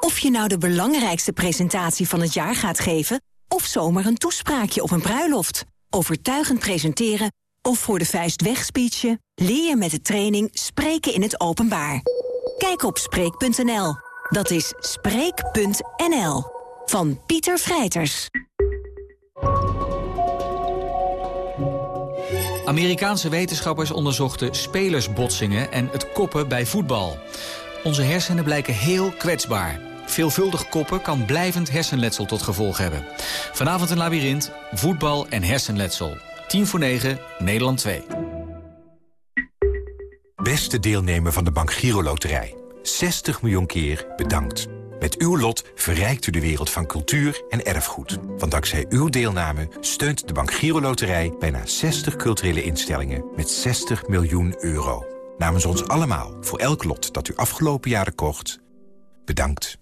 Speaker 33: Of je nou de belangrijkste presentatie van het jaar gaat geven... of zomaar een toespraakje op een bruiloft. Overtuigend presenteren of voor de vuist wegspeechen... leer je met de training Spreken in het Openbaar. Kijk op Spreek.nl. Dat is Spreek.nl. Van Pieter Vrijters.
Speaker 34: Amerikaanse wetenschappers onderzochten spelersbotsingen en het koppen bij voetbal. Onze hersenen blijken heel kwetsbaar. Veelvuldig koppen kan blijvend hersenletsel tot gevolg hebben. Vanavond een labyrint, voetbal en hersenletsel. 10 voor 9, Nederland 2.
Speaker 35: Beste deelnemer van de Bank Giro Loterij. 60 miljoen keer bedankt. Met uw lot verrijkt u de wereld van cultuur en erfgoed. Want dankzij uw deelname steunt de Bank Giro Loterij... bijna 60 culturele instellingen met 60 miljoen euro. Namens ons allemaal, voor elk lot dat u afgelopen jaren kocht, bedankt.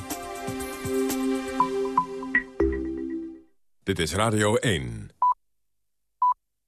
Speaker 1: Dit is Radio 1.